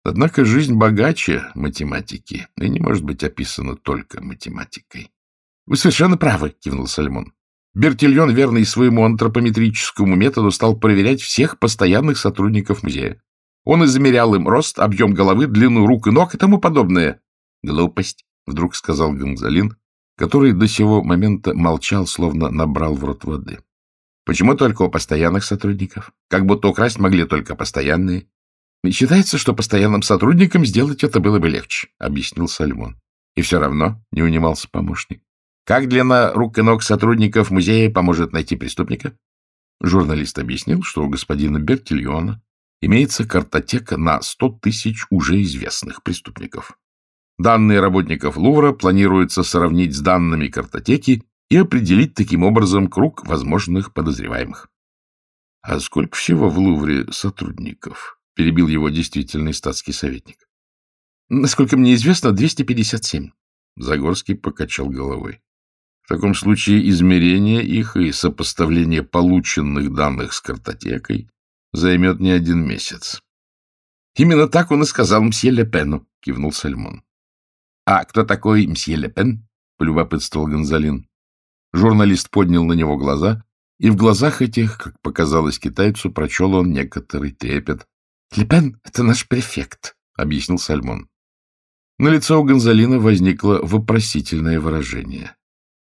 Однако жизнь богаче математики и не может быть описана только математикой. — Вы совершенно правы, — кивнул Сальмон. Бертильон, верный своему антропометрическому методу, стал проверять всех постоянных сотрудников музея. Он измерял им рост, объем головы, длину рук и ног и тому подобное. — Глупость, — вдруг сказал Гонзалин, который до сего момента молчал, словно набрал в рот воды. — Почему только у постоянных сотрудников? Как будто украсть могли только постоянные. — Считается, что постоянным сотрудникам сделать это было бы легче, — объяснил Сальмон. — И все равно не унимался помощник. Как длина рук и ног сотрудников музея поможет найти преступника? Журналист объяснил, что у господина Бертильона имеется картотека на 100 тысяч уже известных преступников. Данные работников Лувра планируется сравнить с данными картотеки и определить таким образом круг возможных подозреваемых. — А сколько всего в Лувре сотрудников? — перебил его действительный статский советник. — Насколько мне известно, 257. Загорский покачал головой. В таком случае измерение их и сопоставление полученных данных с картотекой займет не один месяц. — Именно так он и сказал мсье Лепену, — кивнул Сальмон. — А кто такой мсье Лепен? — полюбопытствовал Гонзалин. Журналист поднял на него глаза, и в глазах этих, как показалось китайцу, прочел он некоторый трепет. — Лепен — это наш префект, — объяснил Сальмон. На лицо у Гонзалина возникло вопросительное выражение.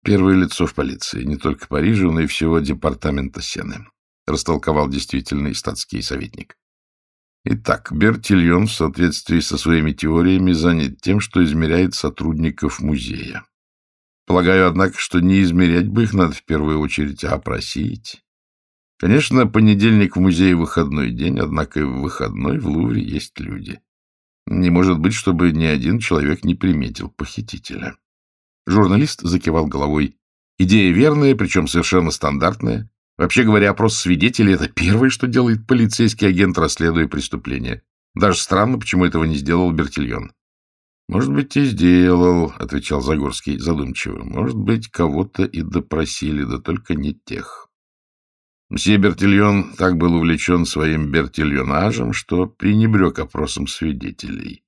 Первое лицо в полиции, не только Парижа, но и всего департамента Сены, растолковал действительный статский советник. Итак, Бертильон в соответствии со своими теориями занят тем, что измеряет сотрудников музея. Полагаю, однако, что не измерять бы их надо в первую очередь, а опросить. Конечно, понедельник в музее выходной день, однако и в выходной в Лувре есть люди. Не может быть, чтобы ни один человек не приметил похитителя. Журналист закивал головой. Идея верная, причем совершенно стандартная. Вообще говоря, опрос свидетелей — это первое, что делает полицейский агент, расследуя преступление. Даже странно, почему этого не сделал Бертильон. — Может быть, и сделал, — отвечал Загорский задумчиво. — Может быть, кого-то и допросили, да только не тех. Мсье Бертильон так был увлечен своим бертильонажем, что пренебрег опросом свидетелей.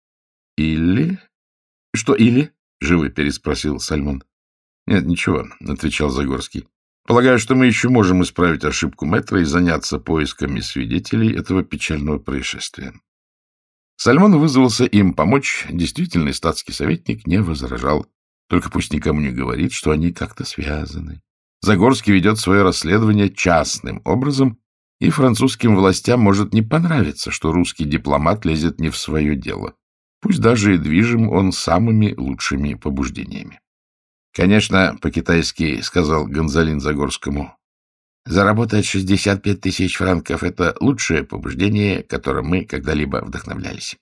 Или... — Что или? — живо переспросил Сальмон. — Нет, ничего, — отвечал Загорский. — Полагаю, что мы еще можем исправить ошибку мэтра и заняться поисками свидетелей этого печального происшествия. Сальмон вызвался им помочь. Действительный статский советник не возражал. Только пусть никому не говорит, что они как-то связаны. Загорский ведет свое расследование частным образом, и французским властям может не понравиться, что русский дипломат лезет не в свое дело. Пусть даже и движим он самыми лучшими побуждениями. — Конечно, по-китайски, — сказал Гонзалин Загорскому, — заработать 65 тысяч франков — это лучшее побуждение, которым мы когда-либо вдохновлялись.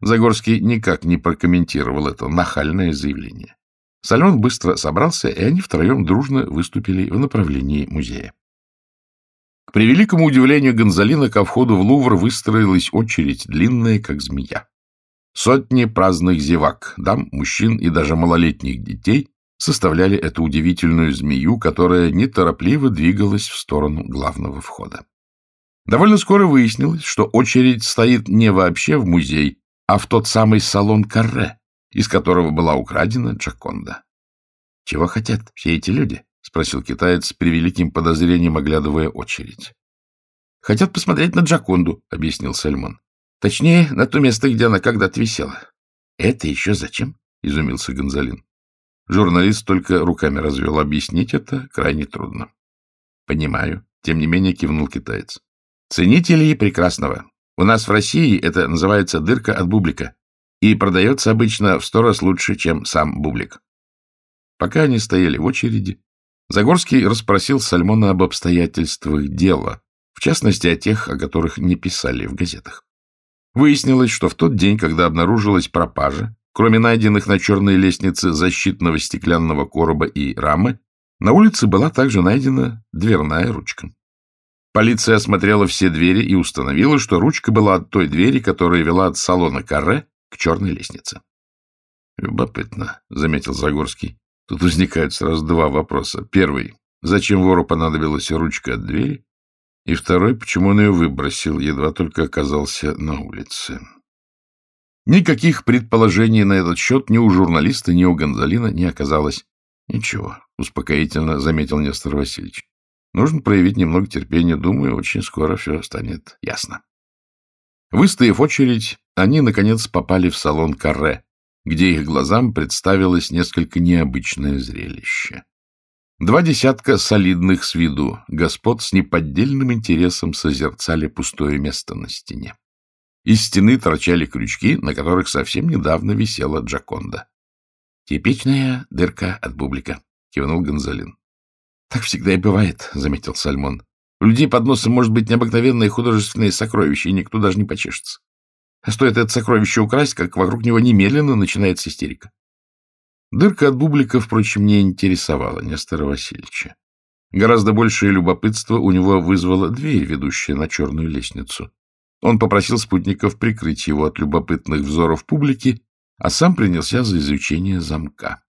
Загорский никак не прокомментировал это нахальное заявление. Сальон быстро собрался, и они втроем дружно выступили в направлении музея. К превеликому удивлению Гонзалина ко входу в Лувр выстроилась очередь, длинная, как змея. Сотни праздных зевак, дам, мужчин и даже малолетних детей составляли эту удивительную змею, которая неторопливо двигалась в сторону главного входа. Довольно скоро выяснилось, что очередь стоит не вообще в музей, а в тот самый салон Карре, из которого была украдена Джаконда. — Чего хотят все эти люди? — спросил китаец с превеликим подозрением, оглядывая очередь. — Хотят посмотреть на Джаконду, — объяснил Сальмон. Точнее, на то место, где она когда-то висела. — Это еще зачем? — изумился Гонзалин. Журналист только руками развел. Объяснить это крайне трудно. — Понимаю. Тем не менее кивнул китаец. — Ценители прекрасного. У нас в России это называется дырка от бублика и продается обычно в сто раз лучше, чем сам бублик. Пока они стояли в очереди, Загорский расспросил Сальмона об обстоятельствах дела, в частности, о тех, о которых не писали в газетах. Выяснилось, что в тот день, когда обнаружилась пропажа, кроме найденных на черной лестнице защитного стеклянного короба и рамы, на улице была также найдена дверная ручка. Полиция осмотрела все двери и установила, что ручка была от той двери, которая вела от салона Карре к черной лестнице. — Любопытно, — заметил Загорский. Тут возникают сразу два вопроса. Первый. Зачем вору понадобилась ручка от двери? И второй, почему он ее выбросил, едва только оказался на улице. Никаких предположений на этот счет ни у журналиста, ни у Гонзалина не оказалось. Ничего, успокоительно заметил Нестор Васильевич. Нужно проявить немного терпения. Думаю, очень скоро все станет ясно. Выстояв очередь, они, наконец, попали в салон Карре, где их глазам представилось несколько необычное зрелище. Два десятка солидных с виду господ с неподдельным интересом созерцали пустое место на стене. Из стены торчали крючки, на которых совсем недавно висела Джаконда. — Типичная дырка от бублика, — кивнул Гонзалин. — Так всегда и бывает, — заметил Сальмон. — У людей под носом может быть необыкновенные художественные сокровища, и никто даже не почешется. А стоит это сокровище украсть, как вокруг него немедленно начинается истерика. Дырка от бублика, впрочем, не интересовала Нестора Васильевича. Гораздо большее любопытство у него вызвала дверь, ведущая на черную лестницу. Он попросил спутников прикрыть его от любопытных взоров публики, а сам принялся за изучение замка.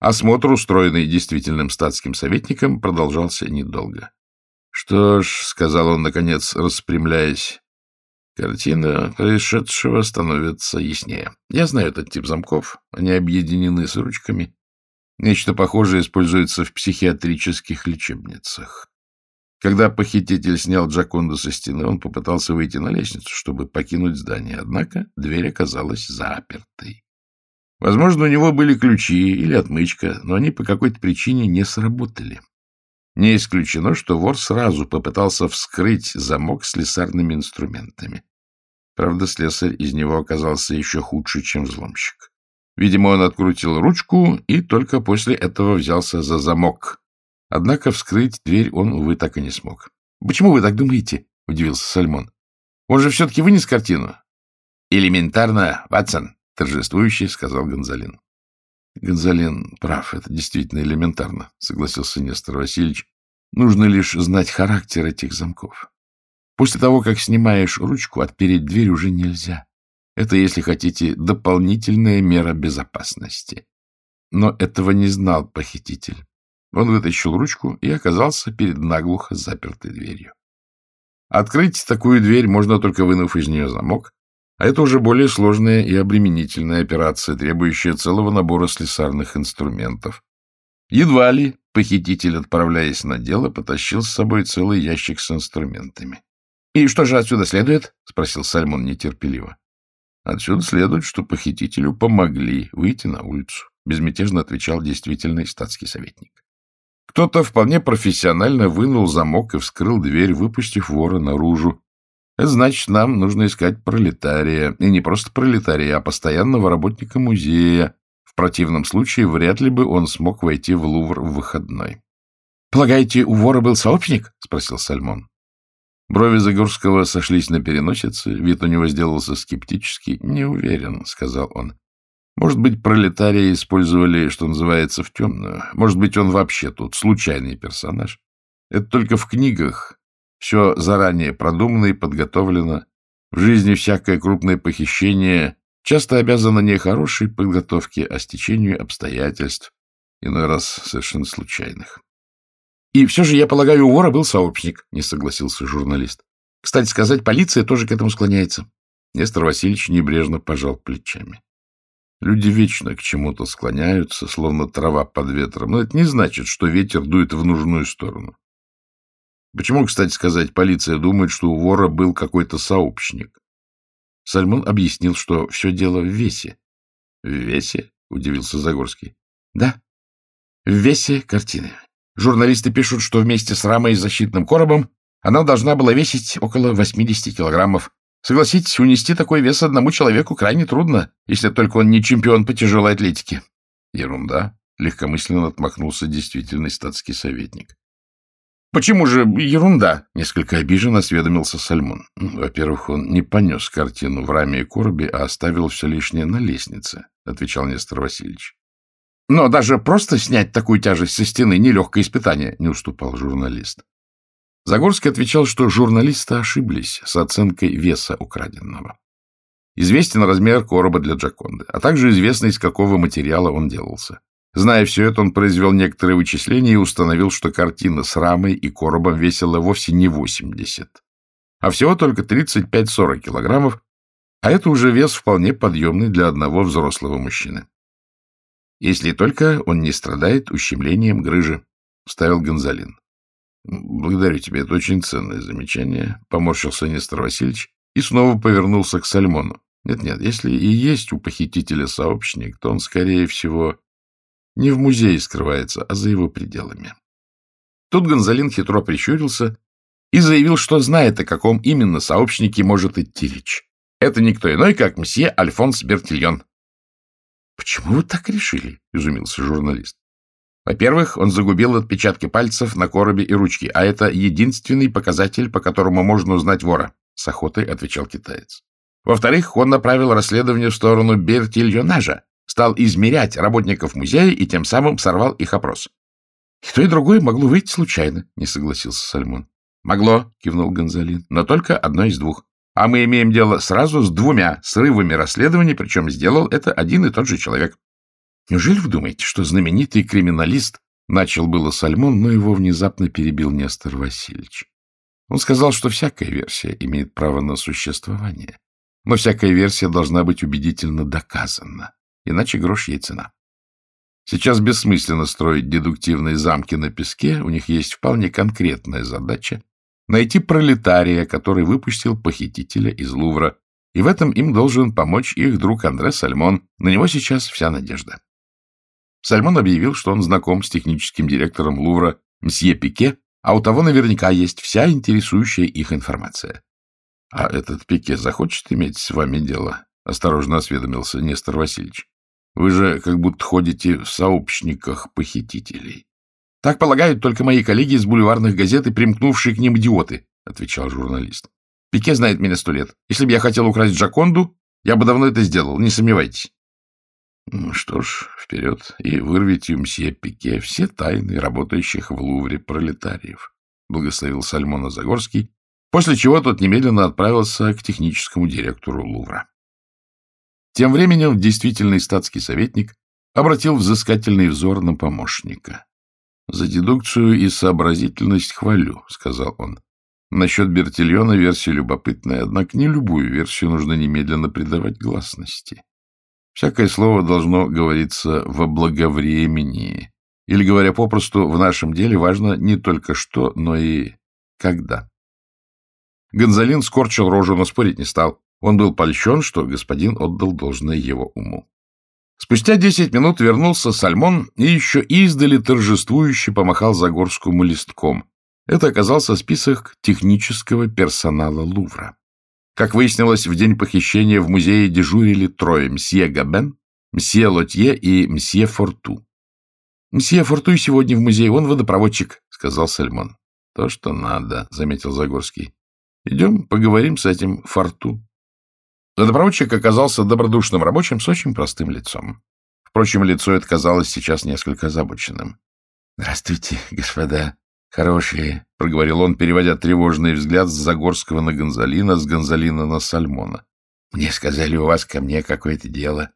Осмотр, устроенный действительным статским советником, продолжался недолго. — Что ж, — сказал он, наконец, распрямляясь, Картина происшедшего становится яснее. Я знаю этот тип замков. Они объединены с ручками. Нечто похожее используется в психиатрических лечебницах. Когда похититель снял Джаконду со стены, он попытался выйти на лестницу, чтобы покинуть здание, однако дверь оказалась запертой. Возможно, у него были ключи или отмычка, но они по какой-то причине не сработали. Не исключено, что вор сразу попытался вскрыть замок слесарными инструментами. Правда, слесарь из него оказался еще худше, чем взломщик. Видимо, он открутил ручку и только после этого взялся за замок. Однако вскрыть дверь он, увы, так и не смог. — Почему вы так думаете? — удивился Сальмон. — Он же все-таки вынес картину. — Элементарно, Ватсон, — торжествующе сказал Гонзалин. — Гонзалин прав, это действительно элементарно, — согласился Нестор Васильевич. — Нужно лишь знать характер этих замков. После того, как снимаешь ручку, отпереть дверь уже нельзя. Это, если хотите, дополнительная мера безопасности. Но этого не знал похититель. Он вытащил ручку и оказался перед наглухо запертой дверью. Открыть такую дверь можно только вынув из нее замок, а это уже более сложная и обременительная операция, требующая целого набора слесарных инструментов. Едва ли похититель, отправляясь на дело, потащил с собой целый ящик с инструментами. — И что же отсюда следует? — спросил Сальмон нетерпеливо. — Отсюда следует, что похитителю помогли выйти на улицу, — безмятежно отвечал действительный статский советник. Кто-то вполне профессионально вынул замок и вскрыл дверь, выпустив вора наружу. Это значит, нам нужно искать пролетария. И не просто пролетария, а постоянного работника музея. В противном случае вряд ли бы он смог войти в Лувр в выходной. — Полагаете, у вора был сообщник? — спросил Сальмон. Брови Загорского сошлись на переносице, вид у него сделался скептический. — Не уверен, — сказал он. Может быть, пролетария использовали, что называется, в темную. Может быть, он вообще тут случайный персонаж. Это только в книгах. Все заранее продумано и подготовлено. В жизни всякое крупное похищение часто обязано не хорошей подготовке, а стечению обстоятельств, иной раз совершенно случайных. — И все же, я полагаю, у вора был сообщник, — не согласился журналист. — Кстати сказать, полиция тоже к этому склоняется. Нестор Васильевич небрежно пожал плечами. Люди вечно к чему-то склоняются, словно трава под ветром, но это не значит, что ветер дует в нужную сторону. Почему, кстати сказать, полиция думает, что у вора был какой-то сообщник? Сальмон объяснил, что все дело в весе. — В весе? — удивился Загорский. — Да, в весе картины. Журналисты пишут, что вместе с рамой и защитным коробом она должна была весить около 80 килограммов. Согласитесь, унести такой вес одному человеку крайне трудно, если только он не чемпион по тяжелой атлетике. Ерунда. Легкомысленно отмахнулся действительный статский советник. Почему же ерунда? Несколько обиженно осведомился Сальмон. Во-первых, он не понес картину в раме и коробе, а оставил все лишнее на лестнице, отвечал Нестор Васильевич. Но даже просто снять такую тяжесть со стены — нелегкое испытание, не уступал журналист. Загорский отвечал, что журналисты ошиблись с оценкой веса украденного. Известен размер короба для Джаконды, а также известно, из какого материала он делался. Зная все это, он произвел некоторые вычисления и установил, что картина с рамой и коробом весила вовсе не 80, а всего только 35-40 килограммов, а это уже вес вполне подъемный для одного взрослого мужчины. Если только он не страдает ущемлением грыжи, — вставил Гонзалин. Благодарю тебя, это очень ценное замечание, — поморщился Нестор Васильевич и снова повернулся к Сальмону. Нет-нет, если и есть у похитителя сообщник, то он, скорее всего, не в музее скрывается, а за его пределами. Тут Гонзалин хитро прищурился и заявил, что знает, о каком именно сообщнике может идти речь. Это никто иной, как мсье Альфонс Бертильон. — Почему вы так решили? — изумился журналист. Во-первых, он загубил отпечатки пальцев на коробе и ручке, а это единственный показатель, по которому можно узнать вора, — с охотой отвечал китаец. Во-вторых, он направил расследование в сторону Бертильонажа, стал измерять работников музея и тем самым сорвал их опрос. — И то, и другое могло выйти случайно, — не согласился Сальмон. — Могло, — кивнул Гонзалин, — но только одно из двух. А мы имеем дело сразу с двумя срывами расследований, причем сделал это один и тот же человек. Неужели вы думаете, что знаменитый криминалист начал было Сальмон, но его внезапно перебил Нестор Васильевич? Он сказал, что всякая версия имеет право на существование, но всякая версия должна быть убедительно доказана, иначе грош ей цена. Сейчас бессмысленно строить дедуктивные замки на песке, у них есть вполне конкретная задача — найти пролетария, который выпустил похитителя из Лувра, И в этом им должен помочь их друг Андре Сальмон. На него сейчас вся надежда. Сальмон объявил, что он знаком с техническим директором Лувра мсье Пике, а у того наверняка есть вся интересующая их информация. — А этот Пике захочет иметь с вами дело? — осторожно осведомился Нестор Васильевич. — Вы же как будто ходите в сообщниках похитителей. — Так полагают только мои коллеги из бульварных газет и примкнувшие к ним идиоты, — отвечал журналист. — Пике знает меня сто лет. Если бы я хотел украсть Джаконду, я бы давно это сделал, не сомневайтесь. Ну что ж, вперед, и вырвите мсье Пике все тайны работающих в Лувре пролетариев, — благословил Сальмона Загорский, после чего тот немедленно отправился к техническому директору Лувра. Тем временем действительный статский советник обратил взыскательный взор на помощника. — За дедукцию и сообразительность хвалю, — сказал он. Насчет Бертильона версия любопытная, однако не любую версию нужно немедленно придавать гласности. Всякое слово должно говориться во благовремении. Или, говоря попросту, в нашем деле важно не только что, но и когда. Гонзалин скорчил рожу, но спорить не стал. Он был польщен, что господин отдал должное его уму. Спустя десять минут вернулся Сальмон и еще издали торжествующе помахал Загорскому листком. Это оказался список технического персонала Лувра. Как выяснилось, в день похищения в музее дежурили трое — мсье Габен, мсье Лотье и мсье Форту. — Мсье Форту сегодня в музее, он водопроводчик, — сказал Сальмон. — То, что надо, — заметил Загорский. — Идем поговорим с этим Форту. Водопроводчик оказался добродушным рабочим с очень простым лицом. Впрочем, лицо это казалось сейчас несколько озабоченным. — Здравствуйте, господа, — Хорошие, — проговорил он, переводя тревожный взгляд с Загорского на Гонзалина, с Гонзалина на Сальмона. — Мне сказали, у вас ко мне какое-то дело.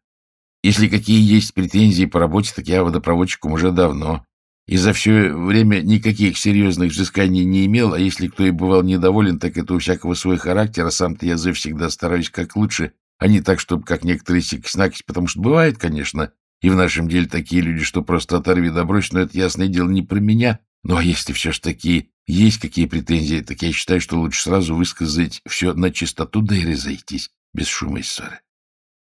Если какие есть претензии по работе, так я водопроводчиком уже давно. И за все время никаких серьезных взысканий не имел, а если кто и бывал недоволен, так это у всякого свой характер, а сам-то я завсегда стараюсь как лучше, а не так, чтобы как некоторые сикснакись, потому что бывает, конечно, и в нашем деле такие люди, что просто оторви да брось, но это, ясное дело, не про меня, ну, а если все ж таки есть какие претензии, так я считаю, что лучше сразу высказать все на чистоту, да и разойтись, без шума и ссоры.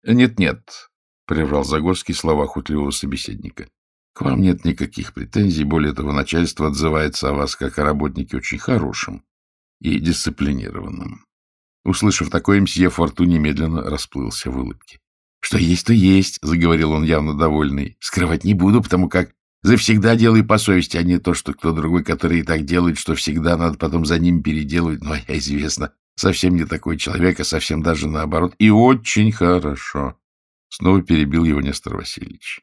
Нет-нет, — прервал Загорский слова хутливого собеседника. К вам нет никаких претензий, более того, начальство отзывается о вас как о работнике очень хорошем и дисциплинированном. Услышав такое, мсье Форту немедленно расплылся в улыбке. — Что есть, то есть, — заговорил он явно довольный. — Скрывать не буду, потому как Завсегда делай по совести, а не то, что кто другой, который и так делает, что всегда надо потом за ним переделывать. Ну, а я известно, совсем не такой человек, а совсем даже наоборот. И очень хорошо. Снова перебил его Нестор Васильевич.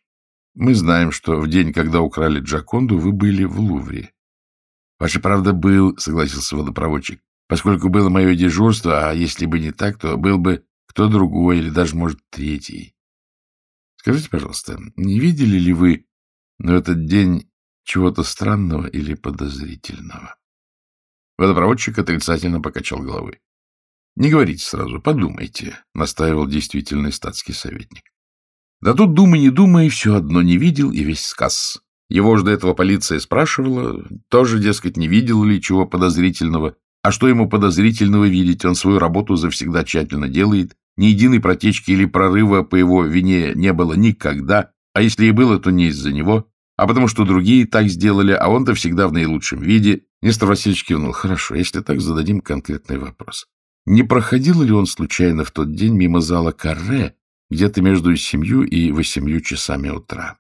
Мы знаем, что в день, когда украли Джаконду, вы были в Лувре. Ваша правда был, согласился водопроводчик, поскольку было мое дежурство, а если бы не так, то был бы кто другой или даже, может, третий. Скажите, пожалуйста, не видели ли вы но этот день чего-то странного или подозрительного. Водопроводчик отрицательно покачал головой. — Не говорите сразу, подумайте, — настаивал действительный статский советник. Да тут думай, не думай, все одно не видел и весь сказ. Его же до этого полиция спрашивала, тоже, дескать, не видел ли чего подозрительного. А что ему подозрительного видеть? Он свою работу завсегда тщательно делает. Ни единой протечки или прорыва по его вине не было никогда. А если и было, то не из-за него, а потому что другие так сделали, а он-то всегда в наилучшем виде. Нестор Васильевич кивнул. Хорошо, если так, зададим конкретный вопрос. Не проходил ли он случайно в тот день мимо зала Карре, где-то между семью и восемью часами утра?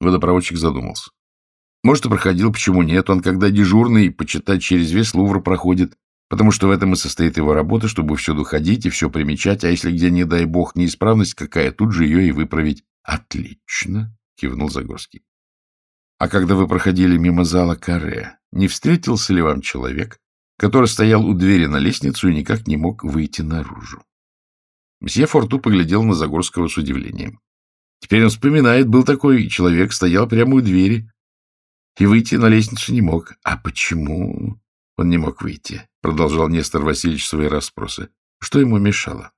Водопроводчик задумался. Может, и проходил, почему нет? Он, когда дежурный, почитать через весь Лувр проходит, потому что в этом и состоит его работа, чтобы всюду ходить и все примечать, а если где, не дай бог, неисправность какая, тут же ее и выправить. — Отлично, — кивнул Загорский. — А когда вы проходили мимо зала каре, не встретился ли вам человек, который стоял у двери на лестницу и никак не мог выйти наружу? Мсье Форту поглядел на Загорского с удивлением. Теперь он вспоминает, был такой человек, стоял прямо у двери и выйти на лестницу не мог. А почему он не мог выйти? Продолжал Нестор Васильевич свои расспросы. Что ему мешало?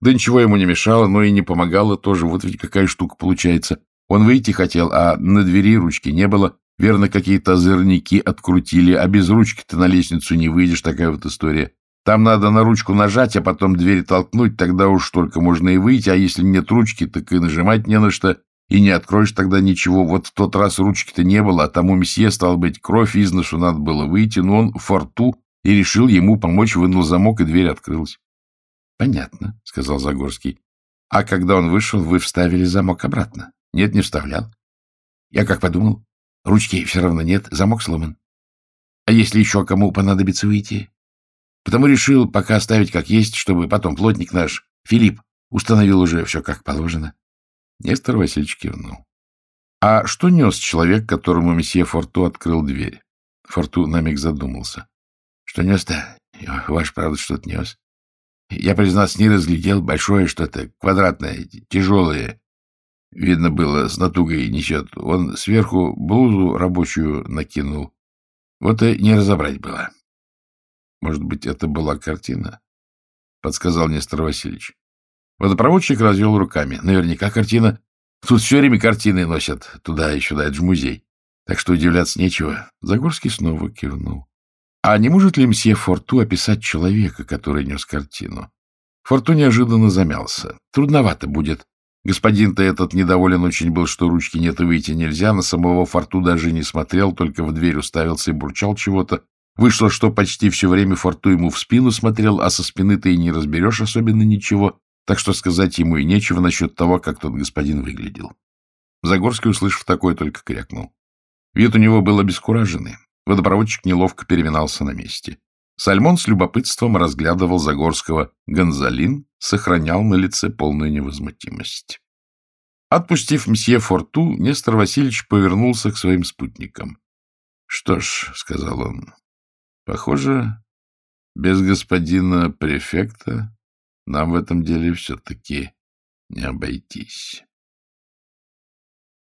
Да ничего ему не мешало, но и не помогало тоже. Вот ведь какая штука получается. Он выйти хотел, а на двери ручки не было. Верно, какие-то озорники открутили, а без ручки ты на лестницу не выйдешь. Такая вот история. Там надо на ручку нажать, а потом дверь толкнуть, тогда уж только можно и выйти, а если нет ручки, так и нажимать не на что, и не откроешь тогда ничего. Вот в тот раз ручки-то не было, а тому месье, стал быть, кровь из носу надо было выйти, но он в форту и решил ему помочь, вынул замок, и дверь открылась. — Понятно, — сказал Загорский. — А когда он вышел, вы вставили замок обратно? — Нет, не вставлял. Я как подумал, ручки все равно нет, замок сломан. А если еще кому понадобится выйти? Потому решил пока оставить как есть, чтобы потом плотник наш, Филипп, установил уже все как положено. Нестор Васильевич кивнул. — А что нес человек, которому месье Форту открыл дверь? Форту на миг задумался. — Что нес-то? Ваш, правда, что-то нес. Я, признаться, не разглядел. Большое что-то, квадратное, тяжелое. Видно было, с натугой несет. Он сверху блузу рабочую накинул. Вот и не разобрать было. Может быть, это была картина? — подсказал Нестор Васильевич. Водопроводчик развел руками. Наверняка картина. Тут все время картины носят туда и сюда, это же музей. Так что удивляться нечего. Загорский снова кивнул. А не может ли мсье Форту описать человека, который нес картину? Форту неожиданно замялся. Трудновато будет. Господин-то этот недоволен очень был, что ручки нет и выйти нельзя, на самого Форту даже не смотрел, только в дверь уставился и бурчал чего-то, Вышло, что почти все время Форту ему в спину смотрел, а со спины-то и не разберешь особенно ничего, так что сказать ему и нечего насчет того, как тот господин выглядел. Загорский, услышав такое, только крякнул. Вид у него был обескураженный. Водопроводчик неловко переминался на месте. Сальмон с любопытством разглядывал Загорского. Гонзалин сохранял на лице полную невозмутимость. Отпустив мсье Форту, Нестор Васильевич повернулся к своим спутникам. — Что ж, — сказал он, Похоже, без господина префекта нам в этом деле все-таки не обойтись.